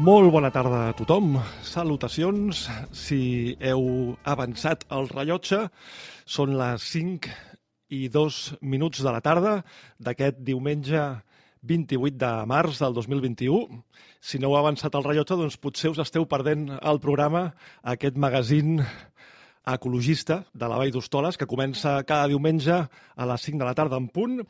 Molt bona tarda a tothom. Salutacions. Si heu avançat el rellotge, són les 5 i 2 minuts de la tarda d'aquest diumenge 28 de març del 2021. Si no heu avançat el rellotge, doncs potser us esteu perdent el programa, aquest magazín ecologista de la Vall d'Hostoles, que comença cada diumenge a les 5 de la tarda en punt.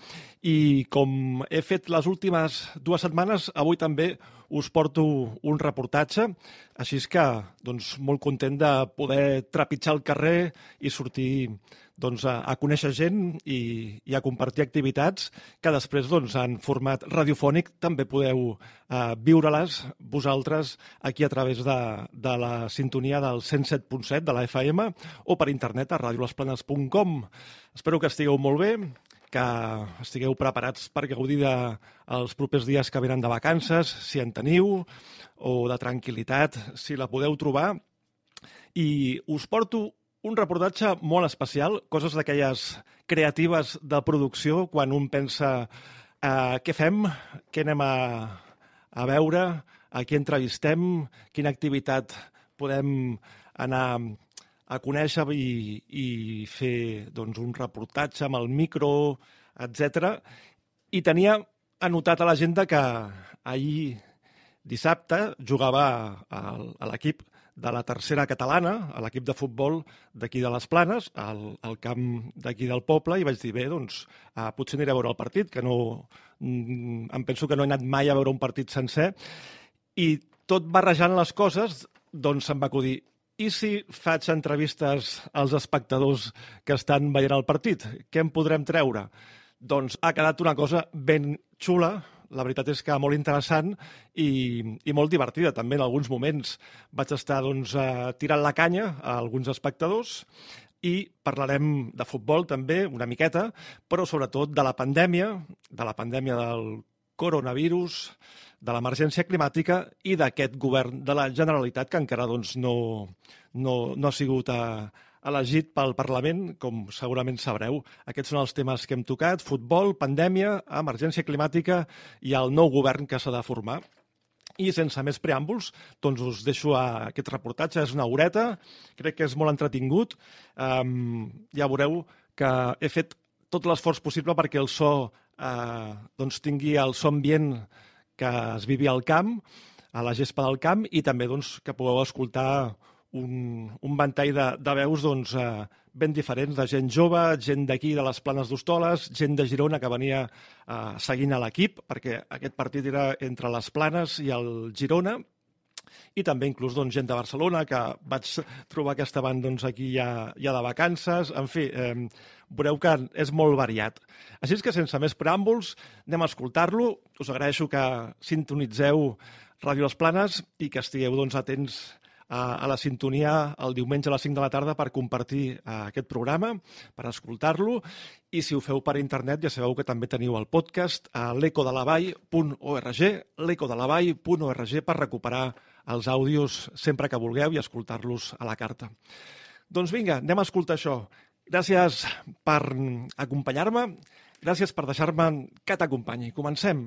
I com he fet les últimes dues setmanes, avui també us porto un reportatge, així és que doncs, molt content de poder trepitjar el carrer i sortir doncs, a, a conèixer gent i, i a compartir activitats que després, doncs, en format radiofònic, també podeu eh, viure-les vosaltres aquí a través de, de la sintonia del 107.7 de la FM o per internet a radiolesplanes.com. Espero que estigueu molt bé, que estigueu preparats per gaudir dels propers dies que venen de vacances, si en teniu, o de tranquil·litat, si la podeu trobar. I us porto un reportatge molt especial, coses d'aquelles creatives de producció, quan un pensa eh, què fem, què anem a, a veure, a qui entrevistem, quina activitat podem anar a conèixer i, i fer doncs, un reportatge amb el micro, etc. I tenia anotat a l'agenda que ahir dissabte jugava a, l'equip de la tercera catalana, a l'equip de futbol d'aquí de les Planes, al, al camp d'aquí del poble, i vaig dir, bé, doncs, eh, potser aniré a veure el partit, que no... Mm, em penso que no he anat mai a veure un partit sencer, i tot barrejant les coses, doncs se'm va acudir, i si faig entrevistes als espectadors que estan veient el partit? Què en podrem treure? Doncs ha quedat una cosa ben xula, la veritat és que molt interessant i, i molt divertida també en alguns moments. Vaig estar doncs, eh, tirant la canya a alguns espectadors i parlarem de futbol també una miqueta, però sobretot de la pandèmia, de la pandèmia del coronavirus, de l'emergència climàtica i d'aquest govern de la Generalitat que encara doncs, no, no, no ha sigut a, eh, elegit pel Parlament, com segurament sabreu. Aquests són els temes que hem tocat, futbol, pandèmia, emergència climàtica i el nou govern que s'ha de formar. I sense més preàmbuls, doncs us deixo a aquest reportatge. És una horeta, crec que és molt entretingut. Um, ja veureu que he fet tot l'esforç possible perquè el so eh, doncs tingui el so ambient que es vivia al camp, a la gespa del camp, i també doncs, que pugueu escoltar un, un ventall de, de veus doncs, eh, ben diferents, de gent jove, gent d'aquí, de les planes d'Hostoles, gent de Girona que venia eh, seguint a l'equip, perquè aquest partit era entre les planes i el Girona, i també inclús doncs, gent de Barcelona, que vaig trobar que estaven doncs, aquí ja, ja de vacances. En fi, eh, veureu que és molt variat. Així és que, sense més preàmbuls, anem a escoltar-lo. Us agraeixo que sintonitzeu Ràdio Les Planes i que estigueu doncs, atents a, la sintonia el diumenge a les 5 de la tarda per compartir uh, aquest programa, per escoltar-lo, i si ho feu per internet ja sabeu que també teniu el podcast a l'ecodelavall.org, l'ecodelavall.org per recuperar els àudios sempre que vulgueu i escoltar-los a la carta. Doncs vinga, anem a escoltar això. Gràcies per acompanyar-me, gràcies per deixar-me que t'acompanyi. Comencem.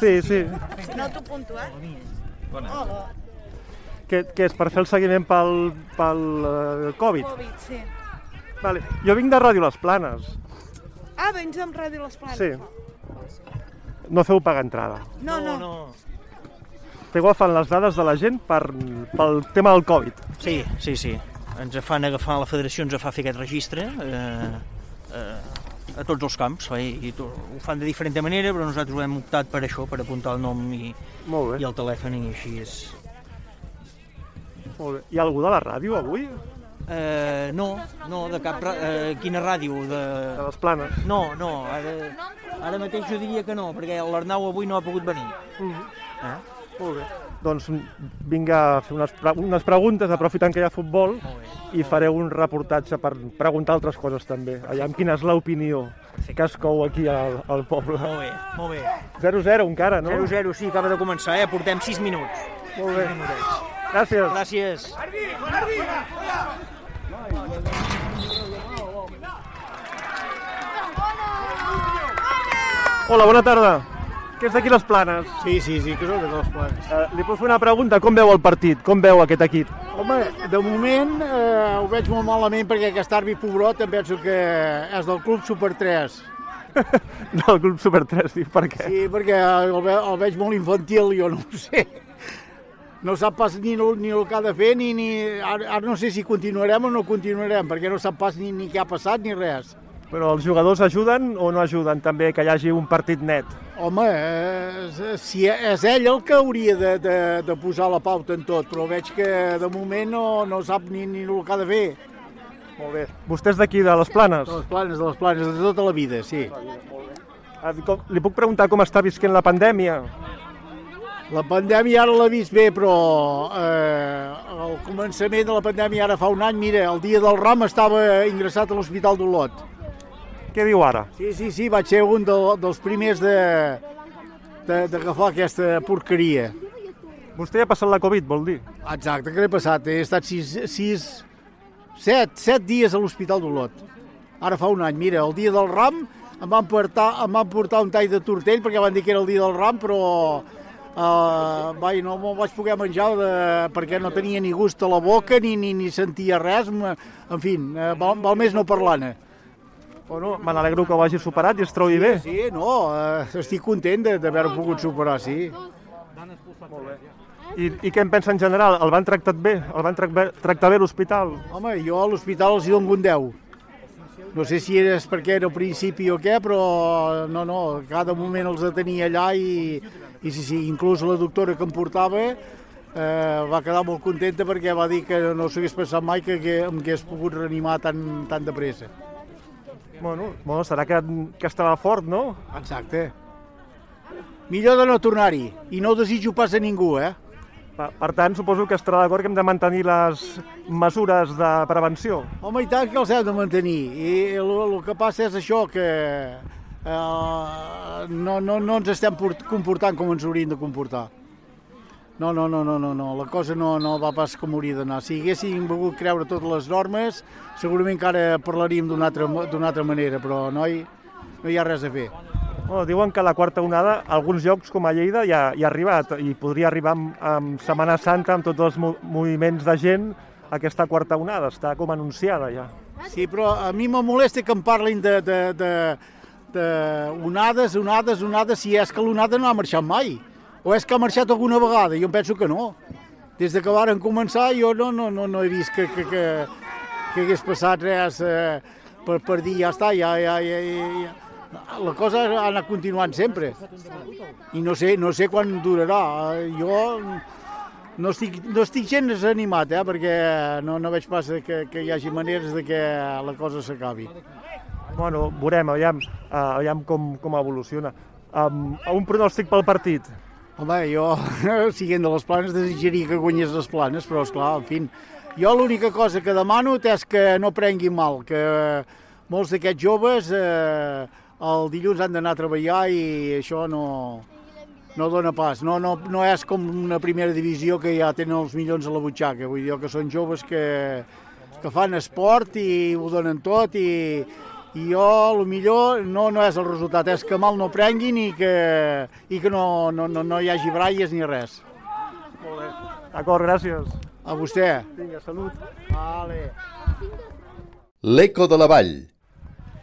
sí, sí. No t'ho punto, eh? Hola. Què, què és, per fer el seguiment pel, pel uh, Covid? Covid, sí. Vale. Jo vinc de Ràdio Les Planes. Ah, vens amb Ràdio Les Planes? Sí. No feu pagar entrada. No, no. no. Esteu agafant les dades de la gent per, pel tema del Covid. Sí, sí, sí. Ens fan agafar, la federació ens fa fer aquest registre eh, eh, a tots els camps. Eh, i to, ho fan de diferent manera, però nosaltres ho hem optat per això, per apuntar el nom i, Molt bé. i el telèfon i així és. Molt bé. Hi ha algú de la ràdio avui? Eh, no, no, de cap... Eh, quina ràdio? De... De les Planes? No, no, ara, ara mateix jo diria que no, perquè l'Arnau avui no ha pogut venir. Eh? Molt bé. Doncs vinc a fer unes, pre unes preguntes, aprofitant que hi ha futbol, i faré un reportatge per preguntar altres coses també. Allà, quina és l'opinió que es cou aquí al, al poble. Molt bé, molt bé. 0-0 encara, no? 0-0, sí, acaba de començar, eh? Portem 6 minuts. Molt bé. Gràcies. Gràcies. Hola, bona tarda. Que és d'aquí les Planes. Sí, sí, sí, que són de les planes. Eh, li puc fer una pregunta? Com veu el partit? Com veu aquest equip? Home, de moment eh, ho veig molt malament perquè aquest àrbit pobrot em penso que és del club Super 3. Del grup Super 3, diu, per què? Sí, perquè el, ve, el veig molt infantil, jo no ho sé. No sap pas ni, ni el que ha de fer, ni... ni ara, ara no sé si continuarem o no continuarem, perquè no sap pas ni, ni què ha passat ni res. Però els jugadors ajuden o no ajuden també que hi hagi un partit net? Home, eh, si és ell el que hauria de, de, de posar la pauta en tot, però veig que de moment no, no sap ni, ni el que ha de fer. Molt bé. Vostè és d'aquí, de les Planes? De les planes, de les planes, de tota la vida, sí. Ah, Li puc preguntar com està visquent la pandèmia? La pandèmia ara l'ha vist bé, però eh, al començament de la pandèmia, ara fa un any, mira, el dia del Ram estava ingressat a l'Hospital d'Olot. Què diu ara? Sí, sí, sí, vaig ser un de, dels primers de de- d'agafar aquesta porqueria. Vostè ha passat la Covid, vol dir? Exacte, què l'he passat? He estat sis, sis, set, set dies a l'Hospital d'Olot. Ara fa un any, mira, el dia del Ram em van portar, em van portar un tall de tortell perquè van dir que era el dia del Ram, però uh, vai, no me'l vaig poder menjar de, perquè no tenia ni gust a la boca ni, ni, ni sentia res. En fi, uh, val, val més no parlar-ne. Bueno, me n'alegro que ho hagi superat i es trobi bé. Sí, no, uh, estic content de- d'haver-ho pogut superar, sí. I, I què en pensa en general? El van tractat bé? El van trac- tractar bé l'hospital? Home, jo a l'hospital els hi dono un 10. No sé si és perquè era al principi o què, però no, no, cada moment els tenia allà i, i sí, sí, inclús la doctora que em portava eh, va quedar molt contenta perquè va dir que no s'hagués pensat mai que, que em hagués pogut reanimar tan, tan de pressa. Bueno, bueno serà que, que estava fort, no? Exacte. Millor de no tornar-hi, i no ho desitjo pas a ningú, eh? Per, per tant, suposo que estarà d'acord que hem de mantenir les mesures de prevenció. Home, i tant que els hem de mantenir. I el, el que passa és això, que eh, no, no, no ens estem port- comportant com ens hauríem de comportar. No, no, no, no, no, no. la cosa no, no va pas com hauria d'anar. Si haguéssim volgut creure totes les normes, segurament que ara parlaríem d'una altra, altra manera, però noi, no hi ha res a fer. Bueno, diuen que la quarta onada, a alguns llocs com a Lleida, ja, ja ha arribat i podria arribar amb, amb Setmana Santa, amb tots els mo moviments de gent, aquesta quarta onada. Està com anunciada ja. Sí, però a mi me molesta que em parlin de, de, de, de onades, onades, onades, si és que l'onada no ha marxat mai. O és que ha marxat alguna vegada? Jo penso que no. Des de que varen començar jo no, no, no, no he vist que, que, que, que hagués passat res eh, per, per dir ja està, ja, ja, ja, ja. La cosa ha anat continuant sempre. I no sé, no sé quan durarà. Eh, Jo no estic, no estic gens animat, eh, perquè no, no veig pas que, que hi hagi maneres de que la cosa s'acabi. Bueno, veurem, aviam, uh, aviam com, com evoluciona. Um, un pronòstic pel partit. Home, jo, siguent de les planes, desitjaria que guanyés les planes, però, esclar, en fi, jo l'única cosa que demano és que no prenguin mal, que molts d'aquests joves eh, el dilluns han d'anar a treballar i això no, no dona pas. No, no, no és com una primera divisió que ja tenen els milions a la butxaca. Vull dir que són joves que, que fan esport i ho donen tot i, i jo, el millor no, no és el resultat, és que mal no prenguin i que, i que no, no, no, no hi hagi braies ni res. Molt bé. D'acord, gràcies. A vostè. Vinga, salut. Vale. L'Eco de la Vall.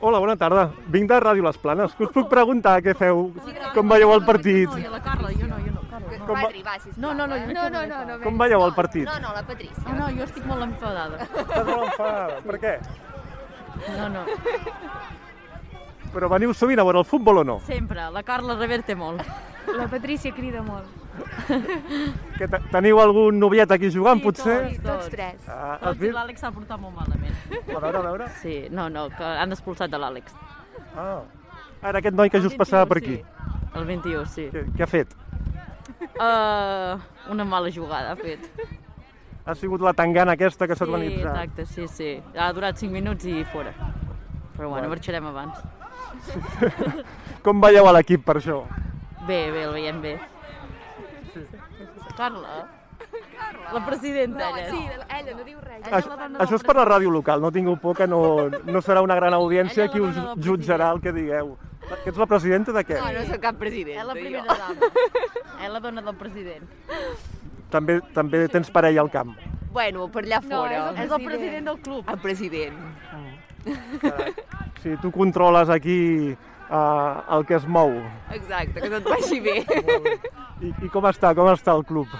Hola, bona tarda. Vinc de Ràdio Les Planes. Que us puc preguntar què feu? Com veieu el partit? No, jo la Carla, jo no, jo no. Carla. Com va- Patri, va, sisplau. No, no, no, jo eh? no, no, no, no, Com veieu el partit? No, no, la Patrícia. Ah, no, jo estic molt enfadada. Estàs molt enfadada. Per què? No, no, Però veniu sovint a veure el futbol o no? sempre. La Carla reverte molt. La Patrícia crida molt. Que te- teniu algun noviet aquí jugant, potser? tots, Tots tres. Ah, Tots i l'Àlex s'ha portat molt malament. A veure, a veure. Sí, no, no, que han expulsat de l'Àlex. Ah. Ara aquest noi que just passava per aquí. Sí. El 21, sí. Què, què ha fet? Uh, una mala jugada ha fet. Ha sigut la tangana aquesta que s'ha Sí, organitzat. exacte, sí, sí. Ha durat 5 minuts i fora. Però bueno, marxarem abans. Com veieu a l'equip per això? Bé, bé, el veiem bé. Carla? La presidenta, ella. Sí, ella no diu res. Això, això és per la ràdio local, no tingueu por que no, no serà una gran audiència Ella qui us jutjarà el que digueu. Que ets la presidenta de què? No, no sóc cap president. És la jo. primera dama. És la dona del president. També, també tens parella al camp. Bueno, per allà No, fora. és És el president del club. El president. Sí, tu controles aquí uh, el que es mou. Exacte, que tot vagi bé. I, I com està? Com està el club?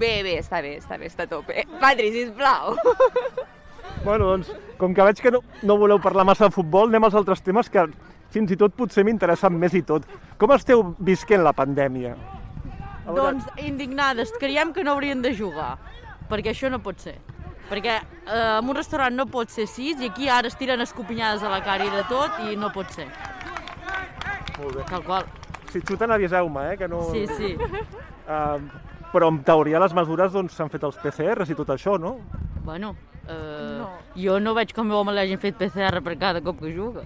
Bé, bé, està bé, està bé, està a tope. Patri, sisplau. Bueno, doncs, com que veig que no, no voleu parlar massa de futbol, anem als altres temes que fins i tot potser m'interessen més i tot. Com esteu visquent la pandèmia? Doncs indignades, creiem que no haurien de jugar, perquè això no pot ser. Perquè eh, en un restaurant no pot ser sis i aquí ara es tiren escopinyades a la cara i de tot i no pot ser. Molt bé. Tal qual. Si xuten, aviseu-me, eh? Que no... Sí, sí. Uh, però en teoria les mesures doncs, s'han fet els PCRs i tot això, no? Bueno, eh, No. jo no veig com home l'hagin fet PCR per cada cop que juga.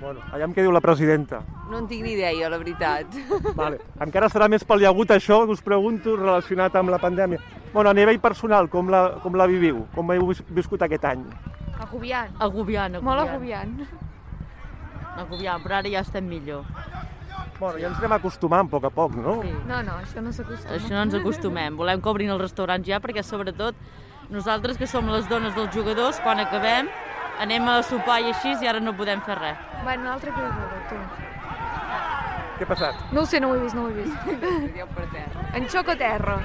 Bueno, allà què diu la presidenta. No en tinc ni idea, la veritat. Vale. Encara serà més pal·liagut això que us pregunto relacionat amb la pandèmia. Bueno, a nivell personal, com la, com la viviu? Com heu vis- viscut aquest any? Agobiant. Agobiant, Molt agobiant. agobiant. Agobiant, però ara ja estem millor. Bueno, ja ens anem acostumant a poc a poc, no? Sí. No, no, això no s'acostuma. Això no ens acostumem. Volem que obrin els restaurants ja perquè, sobretot, nosaltres que som les dones dels jugadors, quan acabem, anem a sopar i així i ara no podem fer res. Bueno, un altre que jugador, tu. Què ha passat? No ho sé, no ho he vist, no ho he vist. Per terra. En xoc a terra.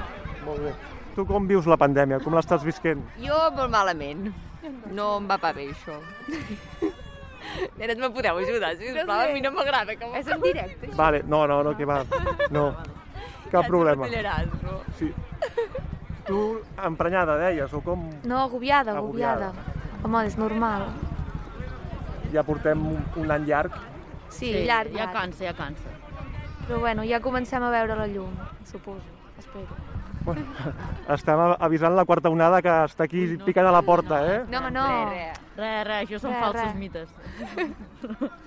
Molt bé. Tu com vius la pandèmia? Com l'estàs visquent? Jo molt malament. No em va pas bé, això. Nenes, me podeu ajudar, sisplau? A mi no m'agrada que És en directe. Vale, no, no, no, que va. No, cap problema. Tallaràs, no? Sí. Tu, emprenyada, deies, o com No, agobiada, Agobiada. agobiada. Home, és normal. Ja portem un, un any llarg? Sí, llarg, Ja llarg. cansa, ja cansa. Però bueno, ja comencem a veure la llum, suposo. Espero. Estem a- avisant la quarta onada que està aquí picant a la porta, eh? No, home, no. Res, res. Res, res, això són Res, falsos res. mites.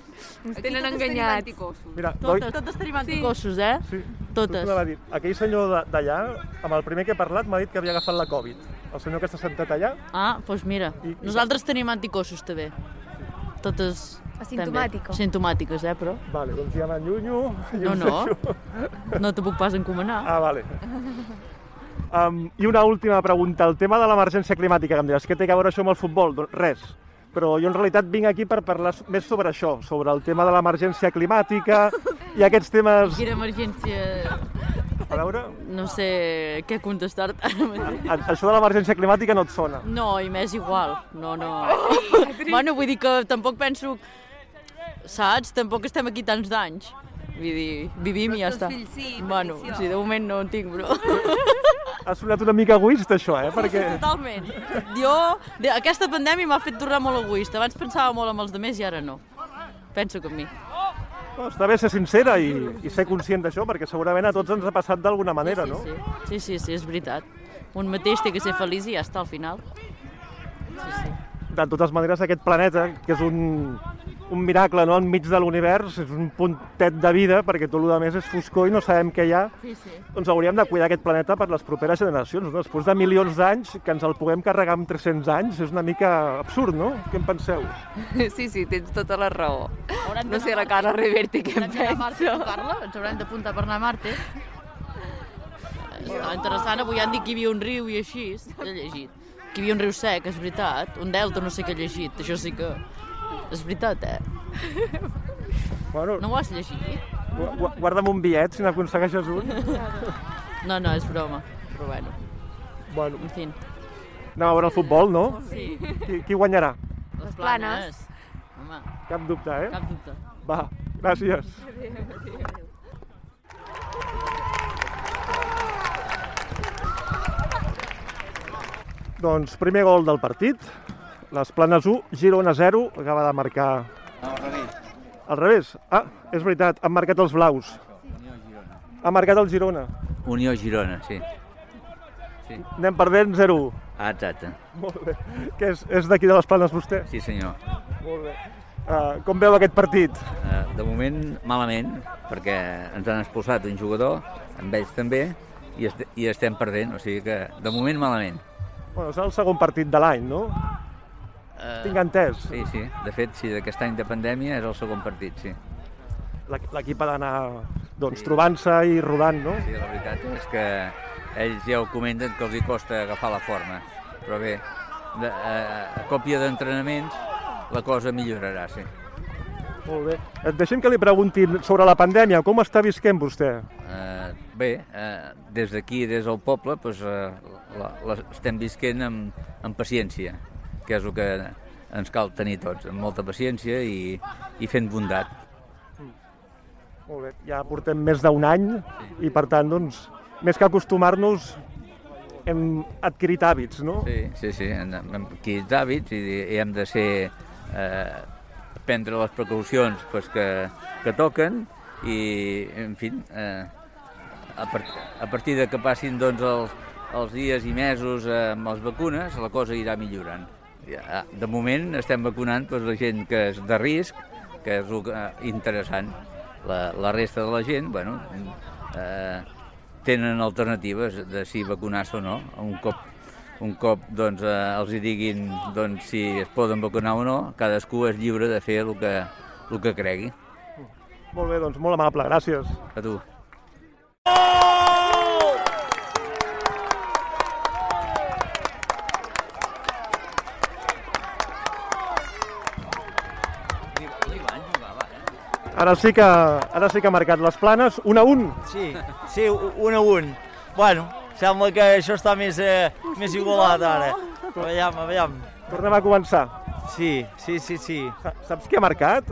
Ens tenen enganyats. Mira, doi... Totes, totes tenim anticossos, eh? Sí, Totes. Us anava a dir, aquell senyor de- d'allà, amb el primer que he parlat, m'ha dit que havia agafat la Covid. El senyor que està sentat allà, Ah, doncs mira, I- i- nosaltres tenim anticossos també. Totes Asimptomàtico. també. Sintomàtiques, eh, però vale, doncs ja m'enllunyo No, no. no te puc pas encomanar. Ah, vale. Um, I una última pregunta. El tema de l'emergència climàtica, que em diràs, què té a veure això amb el futbol? Doncs res. Però jo en realitat vinc aquí per parlar més sobre això, sobre el tema de l'emergència climàtica i aquests temes... Quina emergència... A veure, No sé què contestar-te ara mateix. a- això de l'emergència climàtica no et sona. No, i m'és igual. No, no. bueno, vull dir que tampoc penso... Saps? Tampoc estem aquí tants d'anys. Vull dir, vivim i ja està. fills sí, Bueno, petició. sí, de moment no en tinc, però... Ha sonat una mica egoista, això, eh? Perquè... Totalment. Jo, de, aquesta pandèmia m'ha fet tornar molt egoista. Abans pensava molt amb els demés i ara no. Penso que amb mi. No, està bé ser sincera i, i ser conscient d'això, perquè segurament a tots ens ha passat d'alguna manera, sí, no? sí, sí, sí, sí, és veritat. Un mateix té que ser feliç i ja està al final. Sí, sí. De totes maneres, aquest planeta, que és un, un miracle no? enmig de l'univers, és un puntet de vida, perquè tot el més és foscor i no sabem què hi ha, sí, sí. doncs hauríem de cuidar aquest planeta per les properes generacions. No? Després de milions d'anys, que ens el puguem carregar amb 300 anys, és una mica absurd, no? Què en penseu? Sí, sí, tens tota la raó. Haurem No sé la Carla Reverti què en Haurem d'anar a Marte a pensa. tocar-la? Ens haurem d'apuntar per anar a Marte. Està interessant, avui han dit que hi havia un riu i així, he llegit. Que hi havia un riu sec, és veritat. Un delta, no sé què he llegit. Això sí que... És veritat, eh? Bueno, No ho has llegit? gu- gu- guarda'm un bitllet, si n'aconsegueixes un. No, no, és broma. Però bueno, Bueno, en fi. anem a veure el futbol, no? Sí, Qui, qui guanyarà? les planes. Home, Cap dubte, eh? cap dubte. Va, gràcies. Doncs primer gol del partit. Les Planes 1, Girona 0, acaba de marcar... al revés. Al revés? Ah, és veritat, han marcat els blaus. Ha marcat el Girona. Unió Girona, sí. Anem perdent 0-1. Ah, exacte. Molt bé. Que és, és d'aquí de les Planes vostè? Sí, senyor. Molt bé. Uh, com veu aquest partit? Eh, de moment, malament, perquè ens han expulsat un jugador, amb ells també, i, est i estem perdent, o sigui que, de moment, malament. Bueno, és el segon partit de l'any, no? Eh, Tinc entès. Sí, sí. De fet, sí, d'aquest any de pandèmia és el segon partit, sí. L'equi- L'equip ha d'anar doncs, trobant-se i rodant, no? Sí, la veritat és que ells ja ho comenten que els hi costa agafar la forma. Però bé, de, eh, a còpia d'entrenaments la cosa millorarà, sí. Molt bé. Deixem que li preguntin sobre la pandèmia. Com està visquent vostè? Eh, bé, eh, des d'aquí, des del poble, doncs, eh, la, la, estem visquent amb, amb paciència, que és el que ens cal tenir tots, amb molta paciència i, i fent bondat. Molt bé. Ja portem més d'un any i, per tant, doncs, més que acostumar-nos, hem adquirit hàbits, no? Sí, sí, sí, hem hem adquirit hàbits i, i hem de ser, eh, prendre les precaucions pues, que, que toquen i, en fi, eh, a, part, a partir de que passin doncs, els, els dies i mesos eh, amb les vacunes, la cosa irà millorant. Ja, de moment estem vacunant doncs, la gent que és de risc, que és eh, interessant. La, la resta de la gent, bueno, eh, tenen alternatives de si vacunar-se o no. Un cop, un cop doncs, eh, els hi diguin doncs, si es poden vacunar o no, cadascú és lliure de fer el que, el que cregui. Molt bé, doncs molt amable, gràcies. A tu. Ara sí que, ara sí que ha marcat les planes, 1 a 1. Sí, sí, un a un. Bueno, sembla que això està més, eh, més igualat ara. Veiem, veiem. Tornem a començar. Sí, sí, sí, sí. Saps qui ha marcat?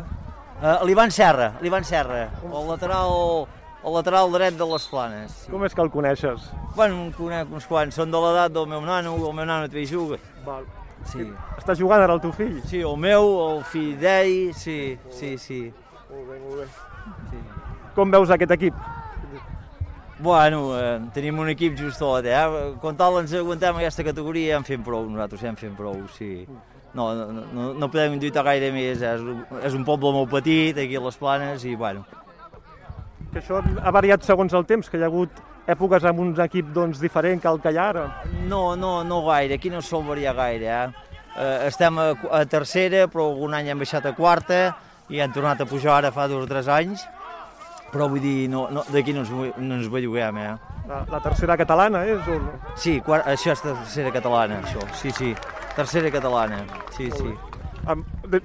Uh, L'Ivan Serra, l'Ivan Serra, el lateral, el lateral dret de les Planes. Com és que el coneixes? Bueno, en conec uns quants, són de l'edat del meu nano, el meu nano també hi juga. Val. Sí. Està jugant ara el teu fill? Sí, el meu, el fill d'ell, sí, sí, sí. Molt bé, molt bé. Sí. Com veus aquest equip? Bueno, eh, tenim un equip justot, eh? Quan tal ens aguantem aquesta categoria ja en fem prou, nosaltres ja en fem prou, sí. No, no, no, no podem lluitar gaire més, eh? és, és un poble molt petit, aquí a les Planes, i bueno, Que això ha variat segons el temps, que hi ha hagut èpoques amb un equip doncs, diferent que el que hi ha ara. No, no, no gaire, aquí no sol variar gaire. Eh? Eh, estem a, a tercera, però algun any hem baixat a quarta i han tornat a pujar ara fa dos o tres anys. Però vull dir, no, no, d'aquí no, ens, no ens belluguem, eh? La, la tercera catalana és o no? Sí, quart, això és tercera catalana, això, sí, sí. Tercera catalana, sí, sí.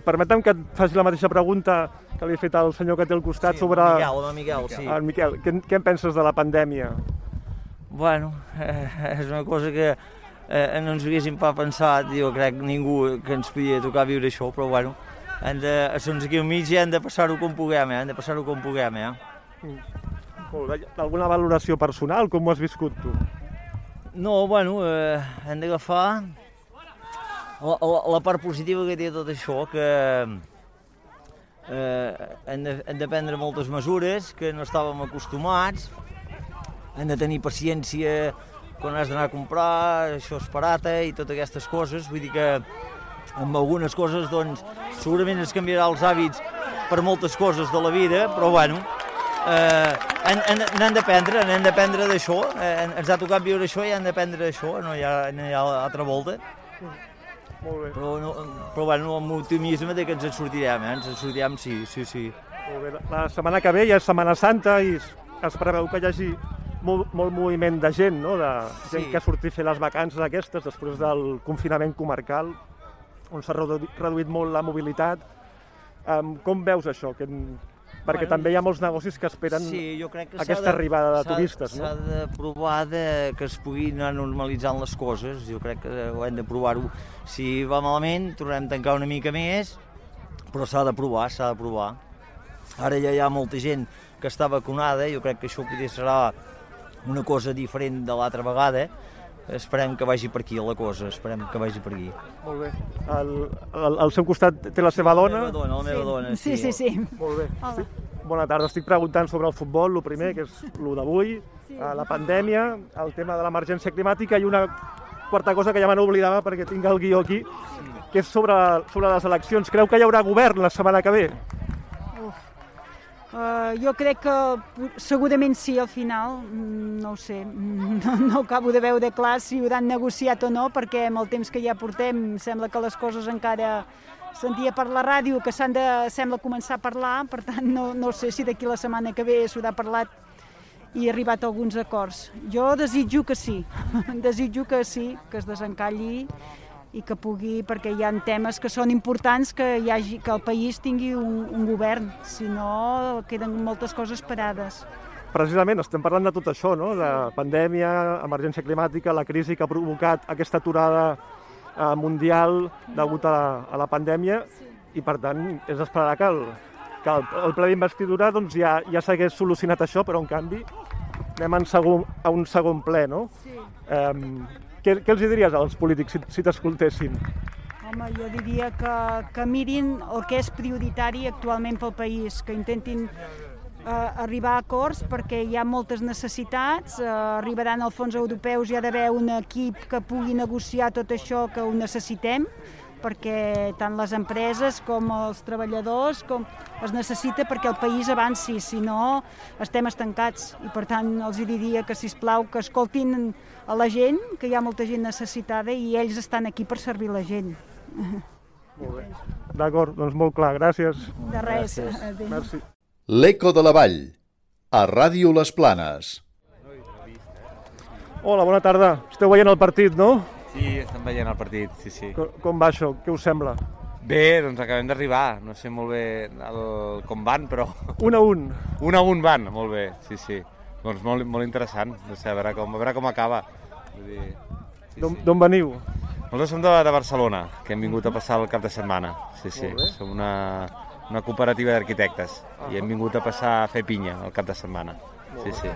Permetem que et faci la mateixa pregunta que li he fet al senyor que té al costat Sí, sobre... el Miquel, el Miquel, sí. El Miquel, què, què en penses de la pandèmia? Bueno, eh, és una cosa que eh, no ens haguéssim pas pensat, jo crec ningú que ens podia tocar viure això, però bueno, hem de, som aquí al mig i hem de passar-ho com puguem, eh? hem de passar-ho com puguem, eh? Molt bé. Alguna valoració personal? Com ho has viscut tu? No, bueno, eh, hem d'agafar la, la, part positiva que té tot això, que eh, hem, de, hem de prendre moltes mesures que no estàvem acostumats, hem de tenir paciència quan has d'anar a comprar, això és parata i totes aquestes coses, vull dir que amb algunes coses doncs segurament es canviarà els hàbits per moltes coses de la vida, però bueno, eh, hem, hem, n'hem d'aprendre, n'hem d'aprendre d'això, eh, ens ha tocat viure això i hem d'aprendre d'això, no hi ha, no hi ha altra volta. Molt bé. Però, no, però bueno, amb optimisme de que ens en sortirem, eh? ens en sortirem, sí, sí, sí. Molt bé. La setmana que ve ja és Setmana Santa i es, preveu que hi hagi molt, molt moviment de gent, no? de gent Sí. que surti a fer les vacances aquestes després del confinament comarcal, on s'ha reduït, reduït molt la mobilitat. Um, com veus això? Que, perquè Bueno, també hi ha molts negocis que esperen Sí, jo crec que s'ha aquesta de- arribada de s'ha- turistes. S'ha No? de provar de, que es puguin anar normalitzant les coses, jo crec que ho hem de provar-ho. Si va malament, tornem a tancar una mica més, però s'ha de provar, s'ha de provar. Ara ja hi ha molta gent que està vacunada, jo crec que això potser serà una cosa diferent de l'altra vegada. Esperem que vagi per aquí la cosa, esperem que vagi per aquí. Molt bé. Al, al, al seu costat té la seva dona? La meva dona, la meva dona, Sí, sí, sí. Molt bé. Sí. Bona tarda. Estic preguntant sobre el futbol, el primer, que és el d'avui, sí. la pandèmia, el tema de l'emergència climàtica i una quarta cosa que ja me n'oblidava perquè tinc el guió aquí, que és sobre, sobre les eleccions. Creu que hi haurà govern la setmana que ve? Uh, jo crec que segurament sí al final, Mm, no ho sé, no, no acabo de veure clar si hauran negociat o no, perquè amb el temps que ja portem sembla que les coses encara sentia per la ràdio que s'han de, sembla començar a parlar, per tant no, no sé si d'aquí la setmana que ve s'haurà parlat i arribat a alguns acords. Jo desitjo que sí, desitjo que sí, que es desencalli i que pugui, perquè hi ha temes que són importants que, hi hagi, que el país tingui un, un govern, si no queden moltes coses parades. Precisament, estem parlant de tot això, no? de pandèmia, emergència climàtica, la crisi que ha provocat aquesta aturada eh, mundial degut a la, a la pandèmia i, per tant, és d'esperar que el, que el, el ple d'investidura doncs, ja, ja s'hagués solucionat això, però, en canvi, anem en segon, a un segon ple, no? Sí. Um, què, què els diries als polítics si, si t'escoltessin? Home, jo diria que, que mirin el que és prioritari actualment pel país, que intentin eh, arribar a acords perquè hi ha moltes necessitats, eh, arribaran als fons europeus, hi ha d'haver un equip que pugui negociar tot això que ho necessitem, perquè tant les empreses com els treballadors com es necessita perquè el país avanci, si no estem estancats i per tant els diria que si plau que escoltin a la gent, que hi ha molta gent necessitada i ells estan aquí per servir la gent. Molt bé. D'acord, doncs molt clar, gràcies. De res. Gràcies. Merci. L'Eco de la Vall, a Ràdio Les Planes. Hola, bona tarda. Esteu veient el partit, no? Sí, estem veient el partit, sí, sí. Com, com va això? Què us sembla? Bé, doncs acabem d'arribar. No sé molt bé el, com van, però... Un a un. Un a un van, molt bé, sí, sí. Doncs molt, molt interessant, no sé, a veure com, a veure com acaba. Vull dir, D'on d'on veniu? Nosaltres som de, de Barcelona, que hem vingut a passar el cap de setmana. Sí, sí. Som una, una cooperativa d'arquitectes i hem vingut a passar a fer pinya el cap de setmana. Sí, sí.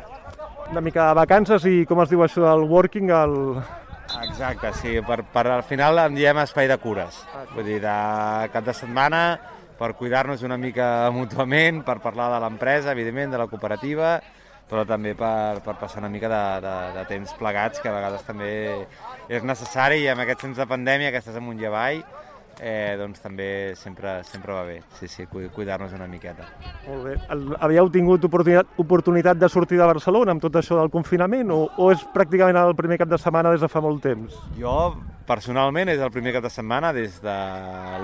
Una mica de vacances i com es diu això del working, el... Exacte, sí, per, per al final en diem espai de cures. Vull dir, de cap de setmana per cuidar-nos una mica mútuament, per parlar de l'empresa, evidentment, de la cooperativa, però també per, per passar una mica de, de, de temps plegats, que a vegades també és necessari i amb aquests temps de pandèmia que estàs amunt i avall, eh, doncs també sempre, sempre va bé, sí, sí, cu- cuidar-nos una miqueta. Molt bé. Havíeu tingut oportunitat, oportunitat de sortir de Barcelona amb tot això del confinament o, o és pràcticament el primer cap de setmana des de fa molt temps? Jo, personalment, és el primer cap de setmana des de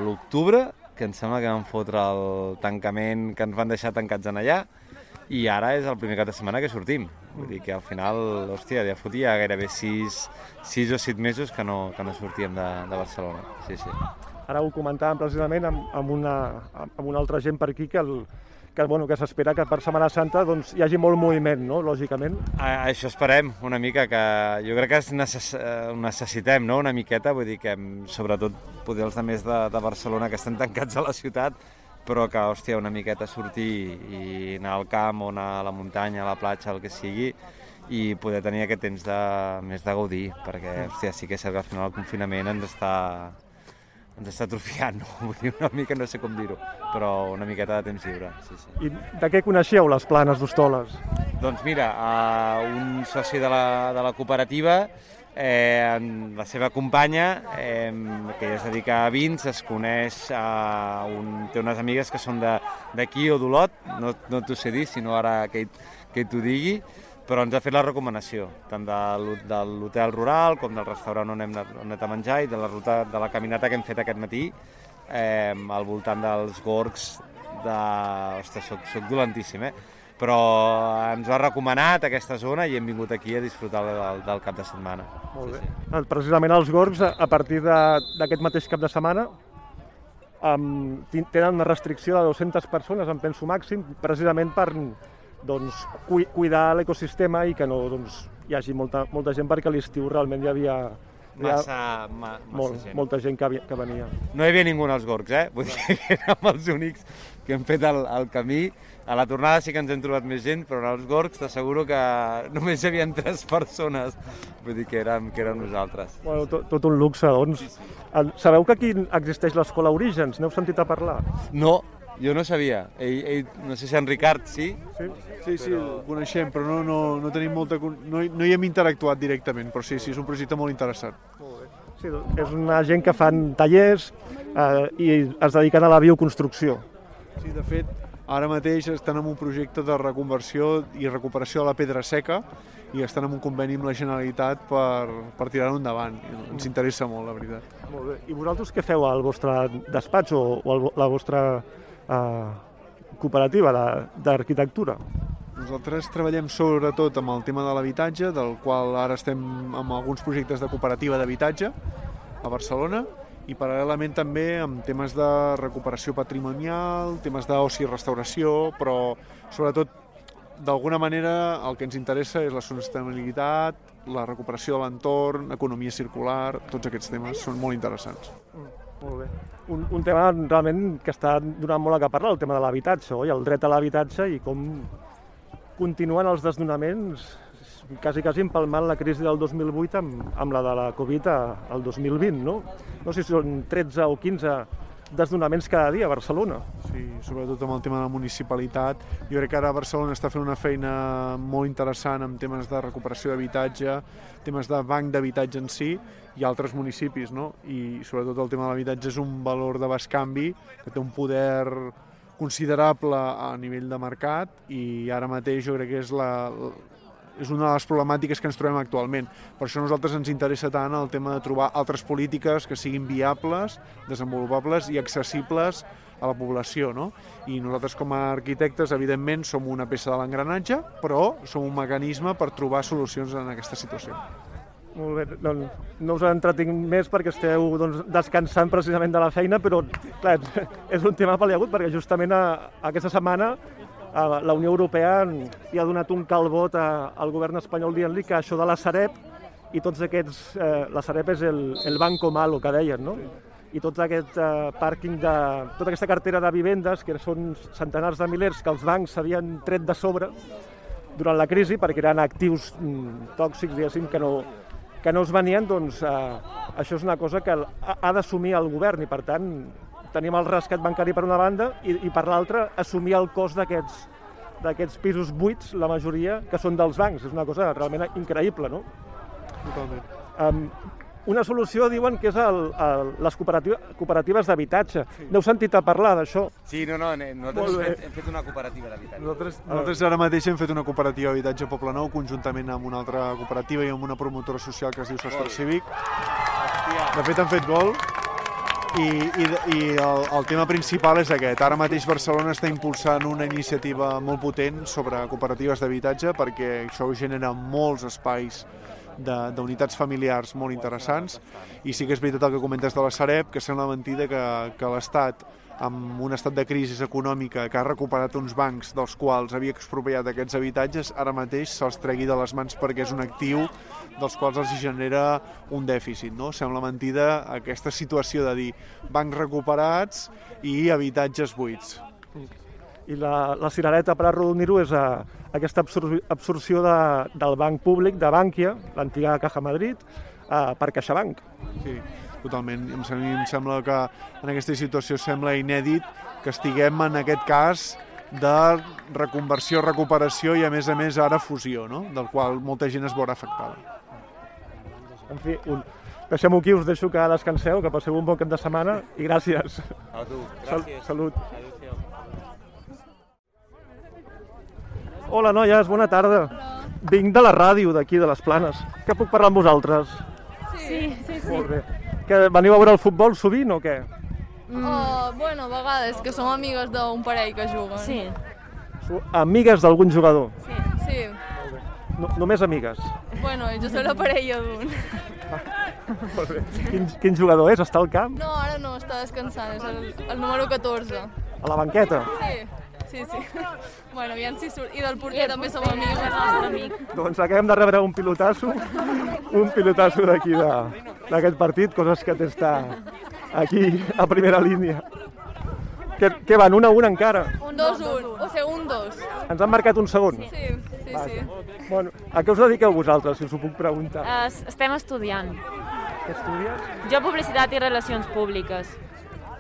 l'octubre, que em sembla que vam fotre el tancament que ens van deixar tancats en allà, i ara és el primer cap de setmana que sortim. Vull dir que al final, hòstia, ja fotia gairebé sis, sis o set mesos que no, que no sortíem de, de Barcelona. Sí, sí. Ara ho comentàvem precisament amb, amb, una, amb una altra gent per aquí que, el, que, bueno, que s'espera que per Setmana Santa doncs, hi hagi molt moviment, no? lògicament. A, això esperem una mica, que jo crec que es necess, eh, necessitem no? una miqueta, vull dir que em- sobretot poder els altres de, de Barcelona que estan tancats a la ciutat, però que, hòstia, una miqueta sortir i anar al camp o anar a la muntanya, a la platja, el que sigui, i poder tenir aquest temps de, més de gaudir, perquè, hòstia, sí que és cert que al final el confinament ens està, ens està atrofiant, no? Vull dir, una mica, no sé com dir-ho, però una miqueta de temps lliure, sí, sí. I de què coneixeu les planes d'Hostoles? Doncs mira, uh, un soci de la, de la cooperativa, eh, la seva companya, eh, que ella es dedica a vins, es coneix, a un, té unes amigues que són de- d'aquí o d'Olot, no, no t'ho sé dir, sinó ara que, que t'ho digui, però ens ha fet la recomanació, tant de, de l'hotel rural com del restaurant on hem anat, on hem anat a menjar i de la ruta de la caminata que hem fet aquest matí eh, al voltant dels gorgs de... Ostres, soc, soc dolentíssim, eh? Però ens ha recomanat aquesta zona i hem vingut aquí a disfrutar del, del cap de setmana. Molt bé. Eh, Precisament els Gorgs, a partir d'aquest mateix cap de setmana, um, tenen una restricció de 200 persones, en penso màxim, precisament per doncs, cui cuidar l'ecosistema i que no doncs, hi hagi molta, molta gent, perquè a l'estiu realment hi havia, Massa, ma, massa molt, gent. molta gent que, havia, que venia. No hi havia ningú als gorgs, eh? Vull dir que érem els únics que hem fet el, el camí. A la tornada sí que ens hem trobat més gent, però als gorgs t'asseguro que només hi havia tres persones. Vull dir que érem, que érem nosaltres. Bueno, tot, tot un luxe, doncs. El- Sabeu que aquí existeix l'escola Orígens? N'heu sentit a parlar? No, jo no sabia. Ell, ell, no sé si en Ricard sí. Sí, Sí, sí, el coneixem, però no, no, no tenim molta... No, no hi hem interactuat directament, però sí, sí, és un projecte molt interessant. Sí, és una gent que fan tallers eh, i es dediquen a la bioconstrucció. Sí, de fet, ara mateix estan en un projecte de reconversió i recuperació de la pedra seca i estan en un conveni amb la Generalitat per, per tirar-ho endavant. I Ens interessa molt, la veritat. Molt bé. I vosaltres què feu al vostre despatx o, o la vostra eh, cooperativa d'arquitectura? Nosaltres treballem sobretot amb el tema de l'habitatge, del qual ara estem amb alguns projectes de cooperativa d'habitatge a Barcelona i paral·lelament també amb temes de recuperació patrimonial, temes d'oci i restauració, però sobretot d'alguna manera el que ens interessa és la sostenibilitat, la recuperació de l'entorn, economia circular, tots aquests temes són molt interessants. Molt bé. Un, un tema realment que està donant molt a que parlar, el tema de l'habitatge, oi? El dret a l'habitatge i com continuen els desnonaments quasi, quasi empalmant la crisi del 2008 amb, amb la de la Covid al 2020, no? No sé si són 13 o 15 desnonaments cada dia a Barcelona. Sí, sobretot amb el tema de la municipalitat. Jo crec que ara Barcelona està fent una feina molt interessant en temes de recuperació d'habitatge, temes de banc d'habitatge en si i altres municipis, no? I sobretot el tema de l'habitatge és un valor de bascanvi que té un poder considerable a nivell de mercat i ara mateix jo crec que és la, és una de les problemàtiques que ens trobem actualment. Per això a nosaltres ens interessa tant el tema de trobar altres polítiques que siguin viables, desenvolupables i accessibles a la població. No? I nosaltres com a arquitectes, evidentment, som una peça de l'engranatge, però som un mecanisme per trobar solucions en aquesta situació. Molt bé, doncs no us entretinc més perquè esteu doncs, descansant precisament de la feina, però clar, és un tema pal·liagut perquè justament a, aquesta setmana a, la Unió Europea hi ha donat un calbot a, al govern espanyol dient-li que això de la Sareb i tots aquests, eh, la Sareb és el, el banco malo que deien, no? I tot aquest eh, pàrquing de... tota aquesta cartera de vivendes, que són centenars de milers que els bancs s'havien tret de sobre durant la crisi perquè eren actius mm, tòxics, diguéssim, que no, que no es venien, doncs eh, això és una cosa que ha, ha d'assumir el govern i, per tant, tenim el rescat bancari per una banda i, i per l'altra assumir el cost d'aquests d'aquests pisos buits, la majoria, que són dels bancs. És una cosa realment increïble, no? Totalment. Um, una solució, diuen, que és el, el, les cooperatives, cooperatives d'habitatge. Sí. N'heu sentit a parlar d'això? Sí, no, no, nosaltres hem fet, hem fet una cooperativa d'habitatge. Nosaltres, nosaltres ara mateix hem fet una cooperativa d'habitatge a Poble Nou conjuntament amb una altra cooperativa i amb una promotora social que es diu Sostre. Cívic. De fet, han fet gol i, i, i el, el tema principal és aquest. Ara mateix Barcelona està impulsant una iniciativa molt potent sobre cooperatives d'habitatge perquè això genera molts espais d'unitats familiars molt interessants i sí que és veritat el que comentes de la Sareb, que sembla mentida que, que l'Estat amb un estat de crisi econòmica que ha recuperat uns bancs dels quals havia expropiat aquests habitatges, ara mateix se'ls tregui de les mans perquè és un actiu dels quals els genera un dèficit. No? Sembla mentida aquesta situació de dir bancs recuperats i habitatges buits. I la, la cirereta per arrodonir-ho és a, aquesta absor absorció de, del banc públic, de Bànquia, l'antiga Caja Madrid, a, per CaixaBank. Sí, totalment. I em sembla, em sembla que en aquesta situació sembla inèdit que estiguem en aquest cas de reconversió, recuperació i a més a més ara fusió, no? del qual molta gent es veurà afectada. En fi, un... deixem-ho aquí, us deixo que descanseu, que passeu un bon cap de setmana i gràcies. A tu, Sal gràcies. salut. Hola, noies, bona tarda. Vinc de la ràdio d'aquí, de les Planes. Que puc parlar amb vosaltres? Sí, sí, sí. Molt bé. Que veniu a veure el futbol sovint o què? Oh, bueno, a vegades, que som amigues d'un parell que juguen. Sí. Sou Amigues d'algun jugador? Sí. No, només amigues. Bueno, jo soc la parella d'un. Molt bé. Quin, quin jugador és? Està al camp? No, ara no, està descansant, és el, el número 14. A la banqueta? Sí, sí, sí. Bueno, aviam si surt. I del porter I també som el nostre amic. Doncs acabem de rebre un pilotasso, un pilotasso d'aquí d'aquest partit, coses que t'està aquí a primera línia. Què, què van, un a un encara? Un 2-1, o sigui, un 2. Ens han marcat un segon? Sí, sí, sí. Bueno, a què us dediqueu vosaltres, si us ho puc preguntar? Es, estem estudiant. Què estudies? Jo publicitat i relacions públiques.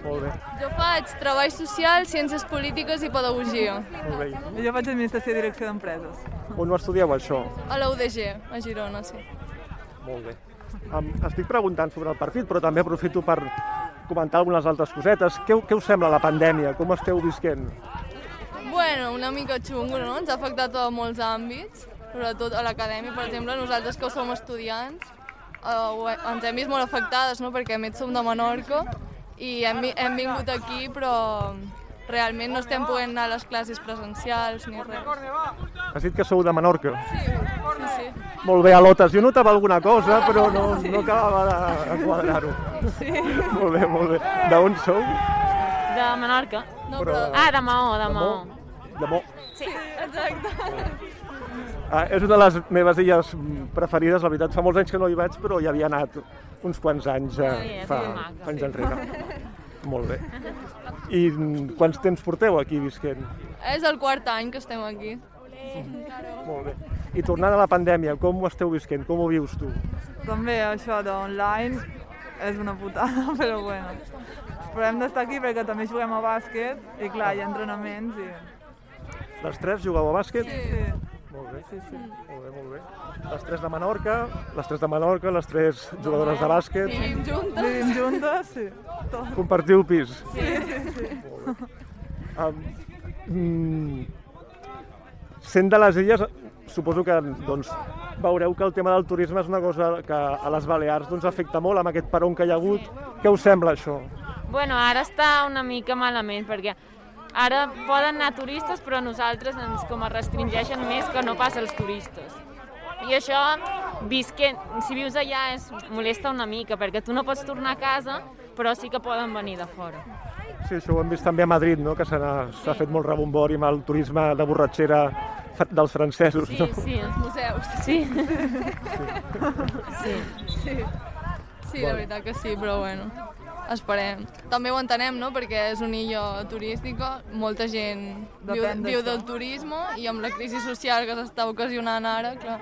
Molt bé. Jo faig treball social, ciències polítiques i pedagogia. Molt bé. Jo faig administració i direcció d'empreses. On ho estudieu, això? A la UDG, a Girona, sí. Molt bé. Um, estic preguntant sobre el partit, però també aprofito per comentar algunes altres cosetes. Què, què us sembla la pandèmia? Com esteu visquent? Bueno, una mica xungo, no? Ens ha afectat a molts àmbits, sobretot a l'acadèmia, per exemple, nosaltres que som estudiants, eh, ens hem vist molt afectades, no? perquè a més som de Menorca i hem, hem vingut aquí, però realment no estem podent anar a les classes presencials ni res. Has dit que sou de Menorca. Sí, sí, sí. Molt bé, Alotes. Jo notava alguna cosa, però no, no acabava de, quadrar-ho. Sí. Molt bé, molt bé. D'on sou? De Menorca. No, però- Ah, de Maó, de De Maó. Maó? De Mo. Sí, exacte. Ah, és una de les meves illes mm, preferides, la veritat. Fa molts anys que no hi vaig, però hi havia anat uns quants anys eh, Sí, fa, fa anys enrere. Molt bé. I mm, quants temps porteu aquí visquent? És el quart any que estem aquí. Molt bé. I tornant a la pandèmia, com ho esteu visquent? Com ho vius tu? També això d'online és una putada, però bueno. Però hem d'estar aquí perquè també juguem a bàsquet i clar, hi ha entrenaments i... Les tres jugueu a bàsquet? Sí. Molt bé. Sí, sí. Molt bé, molt bé. Les tres de Menorca, les tres de Menorca, les tres jugadores de bàsquet. Vivim juntes. Vivim juntes, sí. Tot. Compartiu pis. Sí, sí, sí. Um, mm, sent de les illes, suposo que doncs, veureu que el tema del turisme és una cosa que a les Balears doncs, afecta molt amb aquest peron que hi ha hagut. Què us sembla això? Bueno, ara està una mica malament, perquè ara poden anar turistes, però nosaltres ens com a restringeixen més que no pas els turistes. I això, visquent, si vius allà, és, molesta una mica, perquè tu no pots tornar a casa, però sí que poden venir de fora. Sí, això ho hem vist també a Madrid, no? que s'ha sí. fet molt rebombori amb el turisme de borratxera dels francesos. Sí, no? sí. Els museus. Sí. Sí. Sí. Sí, la veritat que sí, però bueno, esperem. També ho entenem, no?, perquè és un illo turístic, molta gent viu, Depèn viu del turisme i amb la crisi social que s'està ocasionant ara, clar.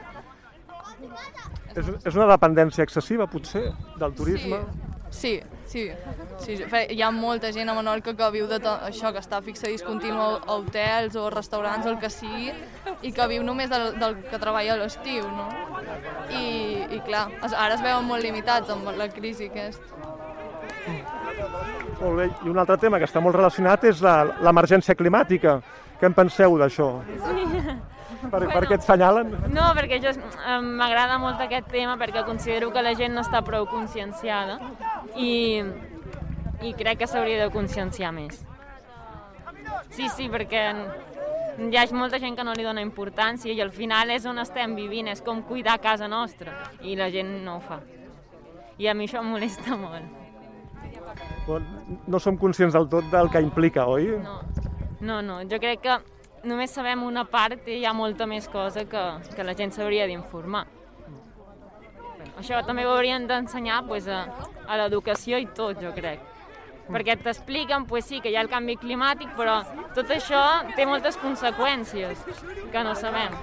És, és una dependència excessiva, potser, del turisme. Sí, sí, sí. Fe- Hi ha molta gent a Menorca que viu de això, que està fixa discontinu a hotels o restaurants o el que sigui, i que viu només del, del que treballa a l'estiu, no? I, I clar, ara es veuen molt limitats amb la crisi aquesta. Molt bé. I un altre tema que està molt relacionat és la- l'emergència climàtica. Què en penseu d'això? Sí. Per, per què et senyalen? No, perquè jo eh, m'agrada molt aquest tema perquè considero que la gent no està prou conscienciada i, i crec que s'hauria de conscienciar més. Sí, sí, perquè hi ha molta gent que no li dona importància i al final és on estem vivint, és com cuidar casa nostra i la gent no ho fa. I a mi això em molesta molt. No som conscients del tot del que implica, oi? No, no, no, jo crec que només sabem una part i hi ha molta més cosa que, que la gent s'hauria d'informar. Això també ho haurien d'ensenyar pues, a, a l'educació i tot, jo crec. Perquè t'expliquen, pues sí, que hi ha el canvi climàtic, però tot això té moltes conseqüències que no sabem.